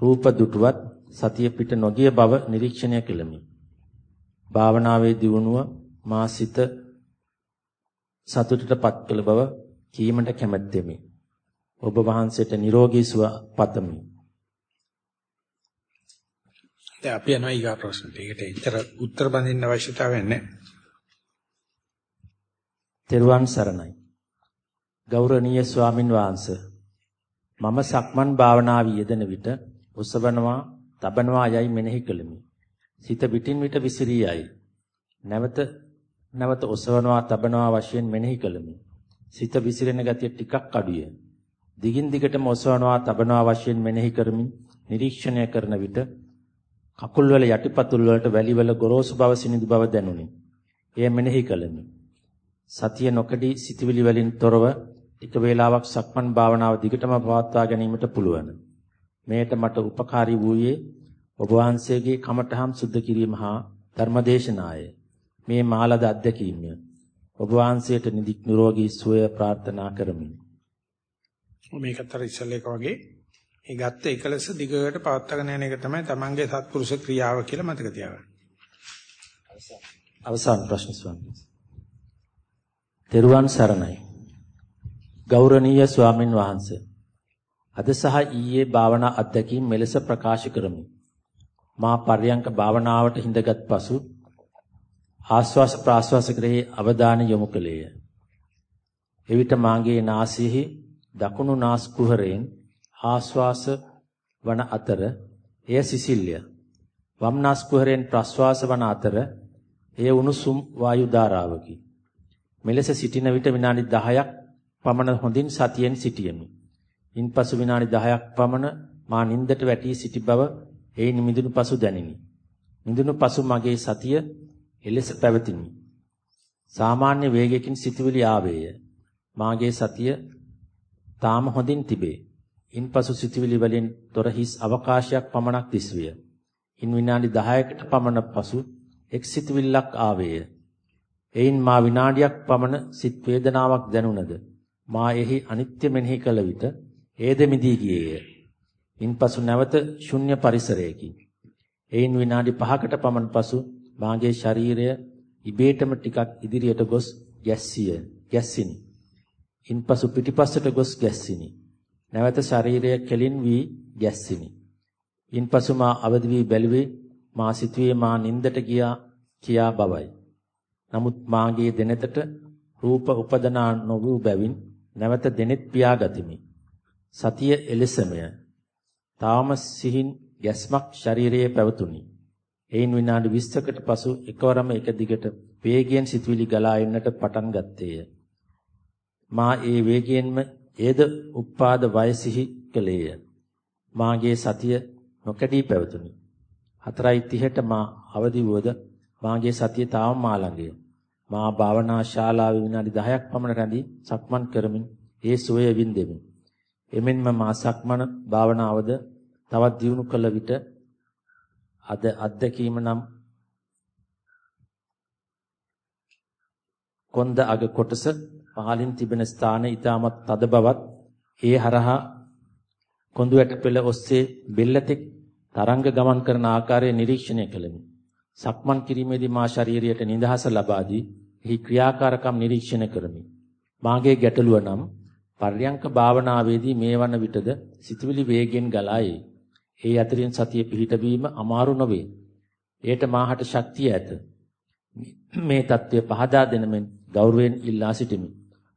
රූප දුටුවත් සතිය පිට නොගිය බව නිරීක්ෂණය කෙලමි. භාවනාවේ දියුණුව මා සිත සතුටටපත් කළ බව කීමට කැමැත්තෙමි. ඔබ වහන්සේට නිරෝගී සුව පතමි. දැන් අපි යනවා ඊගා ප්‍රශ්නට. ඒකට ඉතර උත්තර බඳින්න අවශ්‍යතාවයක් නැහැ. තෙරුවන් සරණයි. ගෞරවනීය ස්වාමින් වහන්සේ මම සක්මන් භාවනාවේ යෙදෙන විට ඔසවනවා, තබනවා යයි මෙනෙහි කළෙමි. සිත පිටින් විට විසිරී යයි. නැවත නැවත ඔසවනවා, තබනවා වශයෙන් මෙනෙහි කළෙමි. සිත විසිරෙන ගතිය ටිකක් අඩුය. දිගින් දිගටම ඔසවනවා, තබනවා වශයෙන් මෙනෙහි කරමින් නිරීක්ෂණය කරන විට කකුල් වල යටිපතුල් වලට වැලි වල ගොරෝසු බව සිනිඳු බව දැනුනි. එය මෙනෙහි කළෙමි. සතිය නොකඩී සිතවිලි වලින් තොරව එක වේලාවක් සක්මන් භාවනාව දිගටම පවත්වා ගැනීමට පුළුවන්. මෙයට මට උපකාරී වූයේ ඔබ වහන්සේගේ කමඨහම් සුද්ධ කිරීම හා ධර්මදේශනාය. මේ මාලද අධ්‍යක්ීමය. ඔබ වහන්සේට නිදික් නිරෝගී සුවය ප්‍රාර්ථනා කරමි. මේකතර ඉස්සල්ල එක වගේ ඒ ගත්ත එකලස දිගට පවත්වාගෙන යන එක තමයි තමන්ගේ සත්පුරුෂ ක්‍රියාව කියලා මතක තියාගන්න. අවසාන ප්‍රශ්න ස්වාමීන් තෙරුවන් සරණයි. ගෞරවනීය ස්වාමින් වහන්සේ. අද සහ ඊයේ භාවනා අත්දැකීම් මෙලෙස ප්‍රකාශ කරමි. මා පර්යංක භාවනාවට හිඳගත් පසු ආස්වාස ප්‍රාස්වාස කෙරෙහි අවධානය යොමු කළේය. එවිට මාගේ නාසයෙහි දකුණු නාස් කුහරයෙන් ආස්වාස වන අතර එය සිසිල්ය. වම් නාස් කුහරයෙන් ප්‍රස්වාස වන අතර එය උණුසුම් වායු ධාරාවකි. මෙලෙස සිටින විට විනාඩි 10ක් පමණ හොඳින් සතියෙන් සිටියෙමි. ඉන්පසු විනාඩි 10ක් පමණ මා නින්දට වැටී සිටි බව එයින් මිදුණු පසු දැනිනි. මිදුණු පසු මගේ සතිය එලෙස පැවතිනි. සාමාන්‍ය වේගයකින් සිතුවිලි ආවේය. මාගේ සතිය තාම හොඳින් තිබේ. ඉන්පසු සිතුවිලි වලින් තොර හිස් අවකාශයක් පමණක් දිස්විය. ඉන් විනාඩි 10කට පමණ පසු එක් සිතුවිල්ලක් ආවේය. එයින් මා විනාඩියක් පමණ සිත් වේදනාවක් දැනුණද මා එහි අනිත්‍ය මෙනෙහි කළ විට ඒද මිදී ගියේය. ඉන්පසු නැවත ශුන්‍ය පරිසරයකි. එයින් විනාඩි 5කට පමණ පසු මාගේ ශරීරය ඉබේටම ටිකක් ඉදිරියට ගොස් ගැස්සිය. ගැස්සිනි. ඉන්පසු පිටිපස්සට ගොස් ගැස්සිනි. නැවත ශරීරය කෙලින් වී ගැස්සිනි. ඉන්පසු මා අවදි වී බැලුවේ මා සිතුවේ මා නින්දට ගියා කියා බවයි. නමුත් මාගේ දෙනෙතට රූප උපදනා නොවූ බැවින් නැවත දෙනෙත් පියාගතිමි. සතිය එලෙසමය. තාම සිහින් ගැස්මක් ශරීරයේ පැවතුණි. එයින් විනාඩි 20කට පසු එකවරම එක දිගට වේගයෙන් සිතුවිලි ගලා එන්නට පටන් ගත්තේය. මා ඒ වේගයෙන්ම ඒද උපාද වයසිහි කලේය. මාගේ සතිය නොකඩී පැවතුණි. 4:30ට මා අවදි වුවද මාගේ සතිය තාම මා ළඟය. මා භාවනා ශාලාවේ විනාඩි 10ක් පමණ රැඳී සක්මන් කරමින් ඒ සුවය වින්දෙමි. එමෙන්ම මා සක්මන භාවනාවද තවත් දියුණු කළ විට අද අත්දැකීම නම් කොන්ද අග කොටස පහලින් තිබෙන ස්ථාන ඊටමත් තද බවත් ඒ හරහා කොඳු ඇට පෙළ ඔස්සේ බෙල්ලතෙක් තරංග ගමන් කරන ආකාරය නිරීක්ෂණය කළෙමි. සක්මන් කිරීමේදී මා ශරීරයට නිදහස ලබා දී එහි ක්‍රියාකාරකම් නිරීක්ෂණය කරමි. මාගේ ගැටලුව නම් පර්යංක භාවනාවේදී මේ වන විටද සිතුවිලි වේගෙන් ගලායි. ඒ අතරින් සතිය පිහිටවීම අමාරු නොවේ. එයට මාහට ශක්තිය ඇත. මේ தත්ත්වය පහදා දෙනමෙන් ගෞරවයෙන් ඉල්ලා සිටිමි.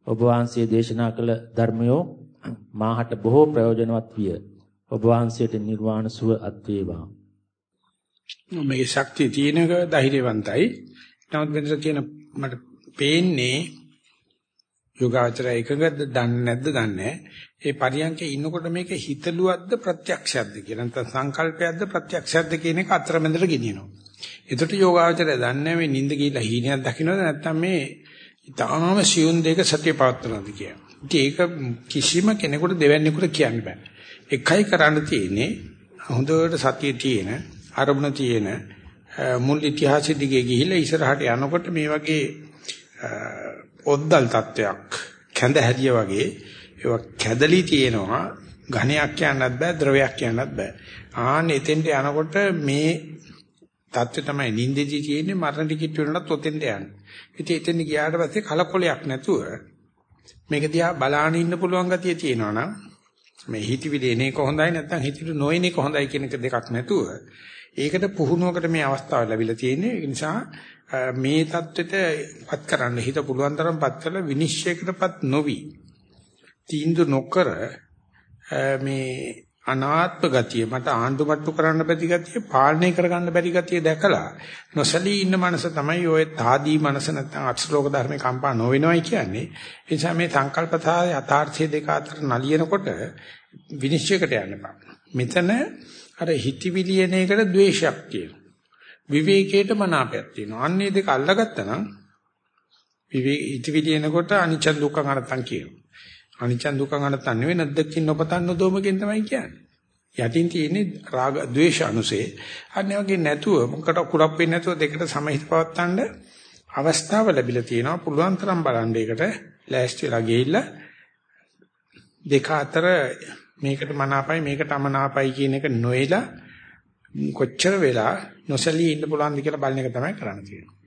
ඔබ වහන්සේ දේශනා කළ ධර්මයෝ මාහට බොහෝ ප්‍රයෝජනවත් විය. ඔබ වහන්සේට නිර්වාණ සුව අත් වේවා. මේ ශක්තිය තියෙනක ධෛර්යවන්තයි. නමුත් මෙතන තියෙන මට පේන්නේ යෝගාචරය එකගද දන්නේ නැද්ද දන්නේ ඒ පරියන්කේ ඉන්නකොට මේක හිතලුවක්ද ප්‍රත්‍යක්ෂයක්ද කියලා නැත්නම් සංකල්පයක්ද ප්‍රත්‍යක්ෂයක්ද කියන එක අතරමැදට ගෙනියනවා. එතකොට යෝගාචරය දන්නේ මේ නිින්ද ගිහිලා හීනයක් දකින්නද නැත්නම් මේ ඊටාම සියුම් දෙක සතිය පවත්වනවාද කියලා. ඒක කිසිම කෙනෙකුට දෙවන්නේකට කියන්න බෑ. එකයි කරන්න තියෙන්නේ හොඳට සතිය තියෙන අරමුණ තියෙන මුල් ඉතිහාසෙ දිගේ ගිහිල්ලා ඉස්සරහට යනකොට මේ වගේ ඔද්දල් තත්වයක්. කැඳ හැදිය වගේ ඒවා කැදලි තියෙනවා. ඝණයක් කියන්නත් බෑ ද්‍රවයක් කියන්නත් බෑ. ආන්න එතෙන්ට යනකොට මේ தත්ත්වය තමයි නිින්දෙදි තියෙන්නේ මරණ ටිකිට වෙනකොට ඔතෙන්ට යන්නේ. ඉතින් එතෙන් ගියාට පස්සේ කලකොලයක් නැතුව මේක දිහා බලාගෙන ඉන්න පුළුවන් ගතිය තියෙනවා නම් මේ හිතවිලි එන එක හොඳයි නැත්නම් හිතවිලි නොඑන එක හොඳයි කියන එක දෙකක් නැතුව ඒකට පුහුණුවකට මේ අවස්ථාව ලැබිලා තියෙන්නේ. ඒ නිසා මේ தත්වෙටපත් කරන්න හිත පුළුවන් තරම්පත් කරලා විනිශ්චයකටපත් නොවි. තීන්දුව නොකර මේ අනාත්ම ගතිය මට ආණ්ඩුමට්ටු කරන්න බැරි ගතිය පාලනය කරගන්න බැරි ගතිය දැකලා නොසලී ඉන්න මනස තමයි ඔය තාදී මනස නැත්නම් අක්ෂලෝක ධර්මේ කම්පා නොවෙනවයි කියන්නේ. ඒ නිසා මේ සංකල්පතා යථාර්ථයේ දෙක අතර නලියනකොට විනිශ්චයකට යන්න බෑ. මෙතන අර හිතවිලි එන එකට ද්වේෂයක් තියෙනවා. විවේකයට මනාපයක් තියෙනවා අන්නේ දෙක අල්ලගත්තා නම් විවේ හිතවිලි එනකොට අනිච්ච දුක්ඛ අනත්තම් කියනවා අනිච්ච දුක්ඛ අනත්තම් නෙවෙයි නැද්දකින් නොපතන්න දෝමකින් තමයි කියන්නේ. යටින් තියෙන්නේ රාග ద్వේෂ අනුසේ. අන්නේ වගේ නැතුව මොකට කුලප් වෙන්නේ නැතුව දෙකට සමහිත පවත්තන්න අවස්ථාව ලැබිලා තියෙනවා. පුළුවන් තරම් බලන්න ඒකට ලෑස්ති වෙලා ගිහිල්ලා දෙක අතර මේකට මනාපයි මේකට අමනාපයි කියන එක නොයලා කොච්චර වෙලා නොසලී ඉන්න පුළුවන්ද කියලා බලන එක තමයි කරන්න තියෙන්නේ.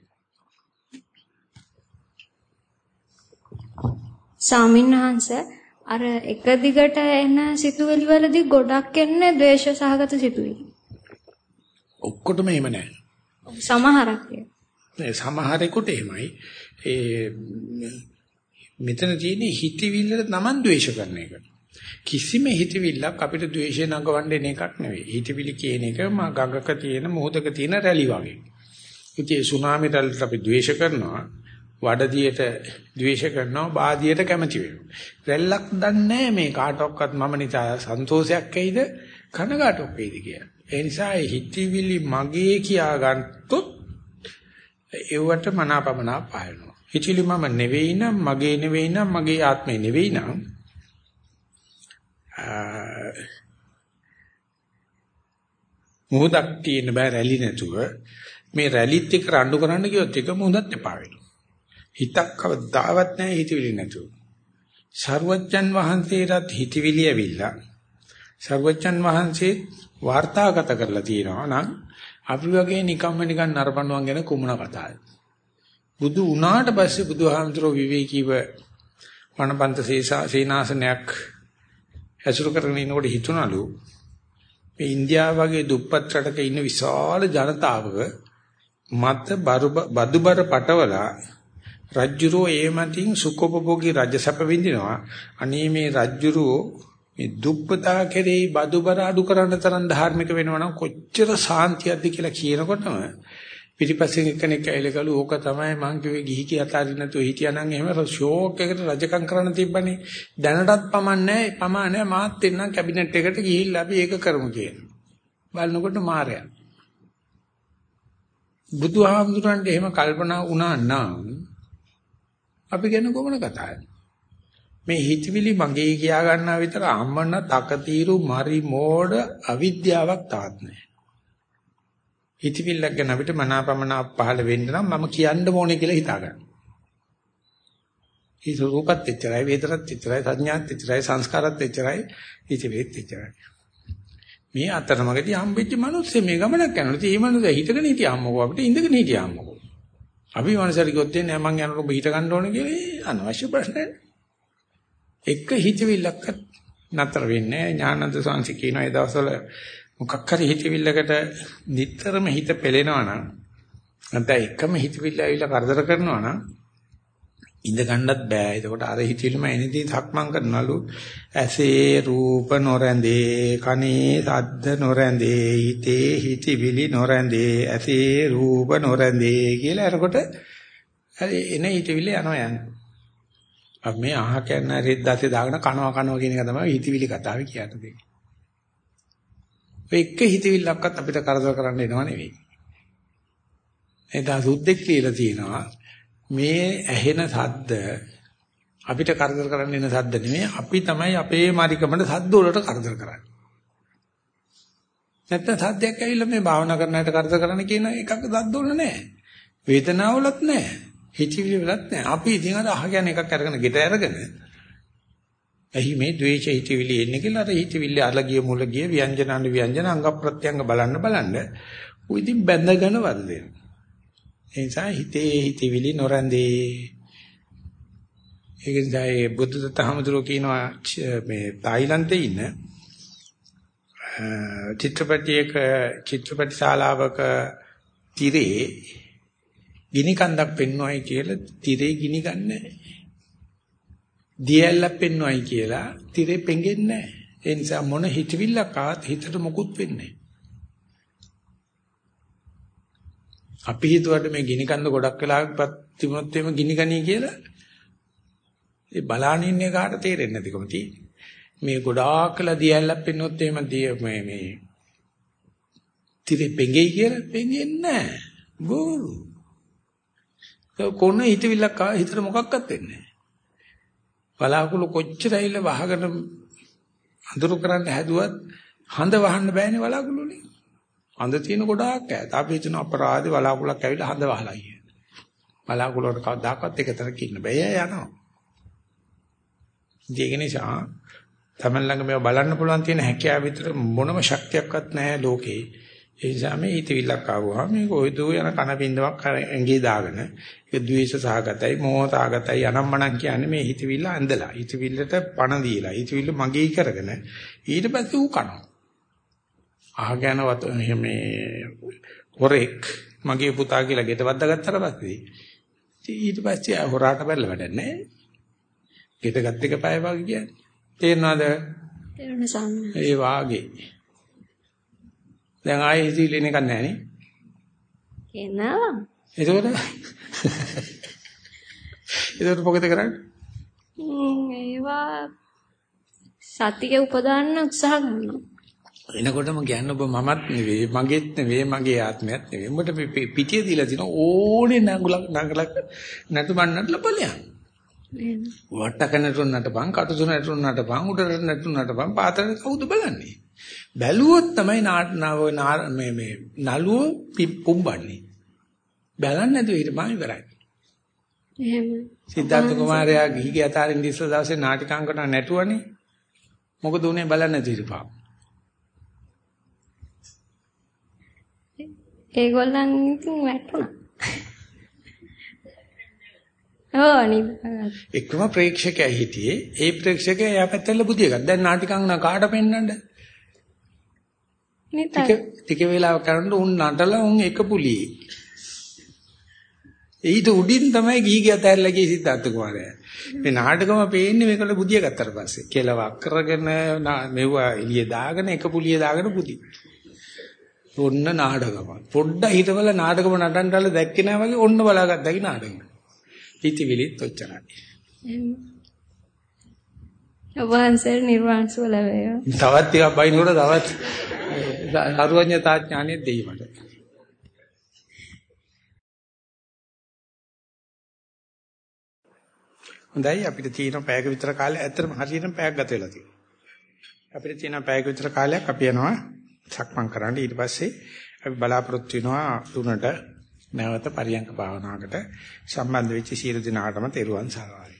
සාමින්හංශ අර එක දිගට එන සිතුවිලි වලදී ගොඩක් එන්නේ ද්වේෂ සහගත සිතුවිලි. ඔක්කොටම එහෙම නැහැ. සමහරක් ඒ සමහරෙකුට එහෙමයි. ඒ මෙතන තියෙන්නේ හිතවිල්ලට Taman ද්වේෂ කරන එක. කිසිම හිතවිල්ලක් අපිට ද්වේෂය නගවන්න එන එකක් නෙවෙයි. හිතවිලි කියන එක මා ගඟක තියෙන මොහොතක තියෙන රැලි වගේ. ඉතින් සුනාමි රැල්ලට අපි ද්වේෂ කරනවා. වඩදියට ද්වේෂ කරනවා බාදියට කැමති වෙනවා. රැල්ලක් දන්නේ මේ කාටවත් මම නිසා සන්තෝෂයක් ඇයිද කනගාටුවක් වෙයිද කියලා. ඒ නිසා හිතවිලි මගේ කියා ගන්නතොත් ඒවට මනාපමනා පායනවා. හිතවිලි මම නෙවෙයි නම් මගේ නෙවෙයි නම් මගේ ආත්මේ නෙවෙයි නම් මොහොතක් තියෙන බෑ රැලි නැතුව මේ රැලිත් එක්ක රණ්ඩු කරන්න ගියොත් එක මොහොතක් එපා වෙනවා. හිතක් කවදාවත් නැහැ හිතවිලි නැතුව. සර්වජන් වහන්සේටත් හිතවිලි ඇවිල්ලා සර්වජන් වහන්සේ වාර්තාගත කරලා තියෙනවා නම් අපි වගේ නිකම්ම නිකන් නරඹනවා ගැන කුමන කතාවද? බුදු වුණාට පස්සේ බුදුහාමුදුරෝ විවේකීව වනපන්ත සේනාසනයක් ඇසුරු කරගෙන ඉනකොට හිතුණලු මේ ඉන්දියාව වගේ දුප්පත් රටක ඉන්න විශාල ජනතාවක මත බදුබර පටවලා රජ්ජුරෝ ඒ මතින් සුඛෝපභෝගී රජසප විඳිනවා. අනේ මේ රජ්ජුරෝ මේ දුප්පතා කෙරෙහි බදුබර අඩු කරන්න තරම් ධාර්මික වෙනවා නම් කොච්චර සාන්තියක්ද කියලා කියනකොටම පිටිපස්සෙන් එක්කෙනෙක් ඇවිල්ලාලු ඕක තමයි මං කිව්වේ ගිහි කිය අතාරින්න නැතුව හිටියානම් එහෙම ෂෝක් එකකට රජකම් කරන්න තිබ්බනේ දැනටත් පමන්නේ පමානේ මාත් එන්නම් කැබිනට් එකට ගිහිල්ලා අපි ඒක කරමු කියන බලනකොට මාරයා බුදුහාමුදුරන්ට එහෙම කල්පනා වුණා නම් අපි ගැන කොමන කතාවද? මේ හිතවිලි මගේ කියා ගන්නා විතර අම්මන තකතිරු මරි මෝඩ අවිද්‍යාවක් තාත් නැහැ. හිතවිල්ලක් ගැන අපිට මනාපමන පහළ වෙන්න නම් මම කියන්න ඕනේ කියලා හිතා ගන්න. හිත රූපත් එච්චරයි වේදනත් එච්චරයි සංඥාත් එච්චරයි සංස්කාරත් එච්චරයි හිතවිලිත් එච්චරයි. මේ අතරමඟදී හම්බෙච්ච මිනිස්සු මේ ගමනක් යනවා. ඉතින් මේ මිනිස්සු හිතගෙන හිටියාම්මකෝ අපිට ඉඳගෙන හිටියාම්මකෝ. අපි මනසට කිව්වොත් එන්නේ මං යනකොට ඔබ හිට ගන්න ඕනේ කියලා අනවශ්‍ය ප්‍රශ්නයක්. එක හිතවිල්ලක්වත් නතර වෙන්නේ ඥානන්ද සංසි කියන ඒ දවස්වල මොකක් හරි හිතවිල්ලකට නිතරම හිත පෙළෙනවා නම් නැත්නම් එකම හිතවිල්ල ඇවිල්ලා කරදර කරනවා නම් ඉඳ ගන්නත් බෑ. එතකොට අර හිතවිල්ලම එනදී සක්මන් කරනලු ඇසේ රූප නොරැඳේ, කනේ ශබ්ද නොරැඳේ, හිතේ හිතවිලි නොරැඳේ, ඇසේ රූප නොරැඳේ කියලා එතකොට හරි එන හිතවිල්ල යනවා යන්නේ. අපි මේ අහ කන්න රෙද්දාසේ දාගෙන කනවා කනවා කියන එක තමයි හිතවිලි කතාවේ කියන්නේ. ඔය එක හිතවිල්ලක්වත් අපිට කරදර කරන්න එනව නෙවෙයි. එදා සුද්දෙක් කියලා තියෙනවා මේ ඇහෙන සද්ද අපිට කරදර කරන්න එන සද්ද නෙමෙයි අපි තමයි අපේ මාරිකමට සද්ද වලට කරදර කරන්නේ. නැත්නම් සද්දයක් ඇවිල්ලා මේ භාවනා කරන අයට කරදර කරන්න කියන එකක් සද්ද වල නැහැ. වේදනාවලත් නැහැ. හිතවිලි වලත් නැහැ. අපි ඉතින් අර අහගෙන එකක් අරගෙන ගෙට අරගෙන එහි මේ ද්වේෂ හිතවිලි එන්නේ කියලා අර හිතවිලි අලගිය මුලගිය ව්‍යංජන අනු ව්‍යංජන අංග ප්‍රත්‍යංග බලන්න බලන්න උ ඉතින් බැඳගෙන වදිනවා. ඒ නිසා හිතේ හිතවිලි නොරැඳේ. ඒක නිසා ඒ බුද්ධදත්ත හමුදුරෝ කියනවා මේ තායිලන්තේ ඉන්න චිත්‍රපටයක චිත්‍රපට ශාලාවක තිරේ ගිනි කන්දක් පෙන්වයි කියලා තිරේ ගිනි ගන්නෑ. දියැලක් පෙන්වයි කියලා තිරේ පෙඟෙන්නේ නැහැ. ඒ නිසා මොන හිතවිල්ලක් ආවත් හිතට මොකුත් වෙන්නේ අපි හිතුවට මේ ගිනි කන්ද ගොඩක් වෙලාවක්පත් තිබුණොත් එimhe ගිනි ගනී කියලා ඒ බලාන ඉන්නේ කාට තේරෙන්නේ නැතිකම තියෙන්නේ. මේ ගොඩාක් කළා දියැලක් පෙන්වොත් එහෙම දිය මේ මේ තිරේ පෙඟෙයි කියලා පෙඟෙන්නේ නැහැ. බෝරු. කොන හිතවිල්ලක් ආ හිතට මොකක්වත් වෙන්නේ නැහැ. බලාකුළු කොච්චර ඇවිල්ලා වහගෙන අඳුරු කරන්න හැදුවත් හඳ වහන්න බෑනේ බලාකුළු වලින්. හඳ තියෙන ගොඩාක් ඈත. අපි හිතන අපරාධේ බලාකුළක් ඇවිල්ලා හඳ වහලා ගියේ. බලාකුළු වල කවදාකවත් එක තැනක ඉන්න බෑ යනවා. ඒක නිසා තමන් ළඟ මේව බලන්න පුළුවන් තියෙන හැකියාව විතර මොනම ශක්තියක්වත් නැහැ ලෝකේ. ඒ නිසා මේ හිතවිල්ලක් ආවොහම මේක ඔය දෝ යන කන බින්දමක් ඇඟේ දාගෙන ඒක ද්වේෂ සහගතයි මෝහ සහගතයි අනම්මනම් කියන්නේ මේ හිතවිල්ල ඇඳලා හිතවිල්ලට පණ දීලා හිතවිල්ල මගේ කරගෙන ඊට පස්සේ ඌ කනවා. අහගෙන වත මේ හොරෙක් මගේ පුතා කියලා ගෙට වද්දාගත්තට පස්සේ ඊට පස්සේ හොරාට බැලලා වැඩක් නැහැ. ගෙට ගත් එක පය වගේ කියන්නේ. තේරෙනවද? තේරුණ සම්ම. ඒ වාගේ. දැන් ආයේ හිතවිල්ල එන එකක් නැහැ නේ. එනවා. එතකොට එතකොට මොකද කරන්නේ? ඒවා සතිය උපදාන්න උත්සාහ කරනවා. එනකොටම කියන්න ඔබ මමත් නෙවෙයි මගේත් නෙවෙයි මගේ ආත්මයත් නෙවෙයි උඹට පිටිය දීලා තින ඕනේ නඟලක් නඟලක් නටුමන්නට ලපලයන් වට්ටක නටුන් නටපන් කටුසු නටුන් නටපන් උඩට නටුන් නටපන් පාතර කවුද බලන්නේ බැලුවොත් තමයි නාටනාව මේ මේ නළුව පුම්බන්නේ බලන්නේ නැතුව හිටපන් ඉවරයි එහෙම සිද්ධාර්ථ කුමාරයා ගිහිගේ අතාරින් ඉස්සර දවසේ නාටිකාංගන නැටුවනේ මොකද උනේ බලන්නේ නැතුව හිටපන් ඒගොල්ලන් ඉතින් වැටුණා. එකම ප්‍රේක්ෂකයා හිටියේ ඒ ප්‍රේක්ෂකයා එයා පැත්තට බුදිය ගත්තා. දැන් නාටිකාංගන කාට පෙන්වන්නද? ටික ටික වෙලාවක් කරනකොට උන් නටලා උන් එක පුලියේ. ඊට උඩින් තමයි ගිහි ගිය තැරලා ගිය සිද්ධාර්ථ කුමාරයා. මේ නාටකම පේන්නේ මේකට බුදිය ගත්තට පස්සේ. කෙලවක් කරගෙන මෙවුවා එළිය දාගෙන එක පුලිය දාගෙන බුදි. ඔන්න නාටකම. පොඩ්ඩ හිතවල නාටකම නටන්නටල දැක්කේ නැහැ වගේ ඔන්න බලාගත්තාකි නාටකම. හිතවිලිත් ඔච්චරයි. ඔබවහන්සේ නිර්වාණ සුව ලැබේවා. තවත් ටිකක් බයිනකොට තවත් අරුවඤ්ඤතා ඥානෙ දෙයි මට. හොඳයි අපිට තියෙන පැයක විතර කාලය ඇත්තටම හරියටම පැයක් ගත වෙලා තියෙනවා. අපිට තියෙන පැයක විතර කාලයක් අපි යනවා සක්මන් කරන්න ඊට පස්සේ අපි බලාපොරොත්තු වෙනවා තුනට නැවත පරියංක භාවනාවකට සම්බන්ධ වෙච්ච සියලු දෙනාටම තෙරුවන් සරණයි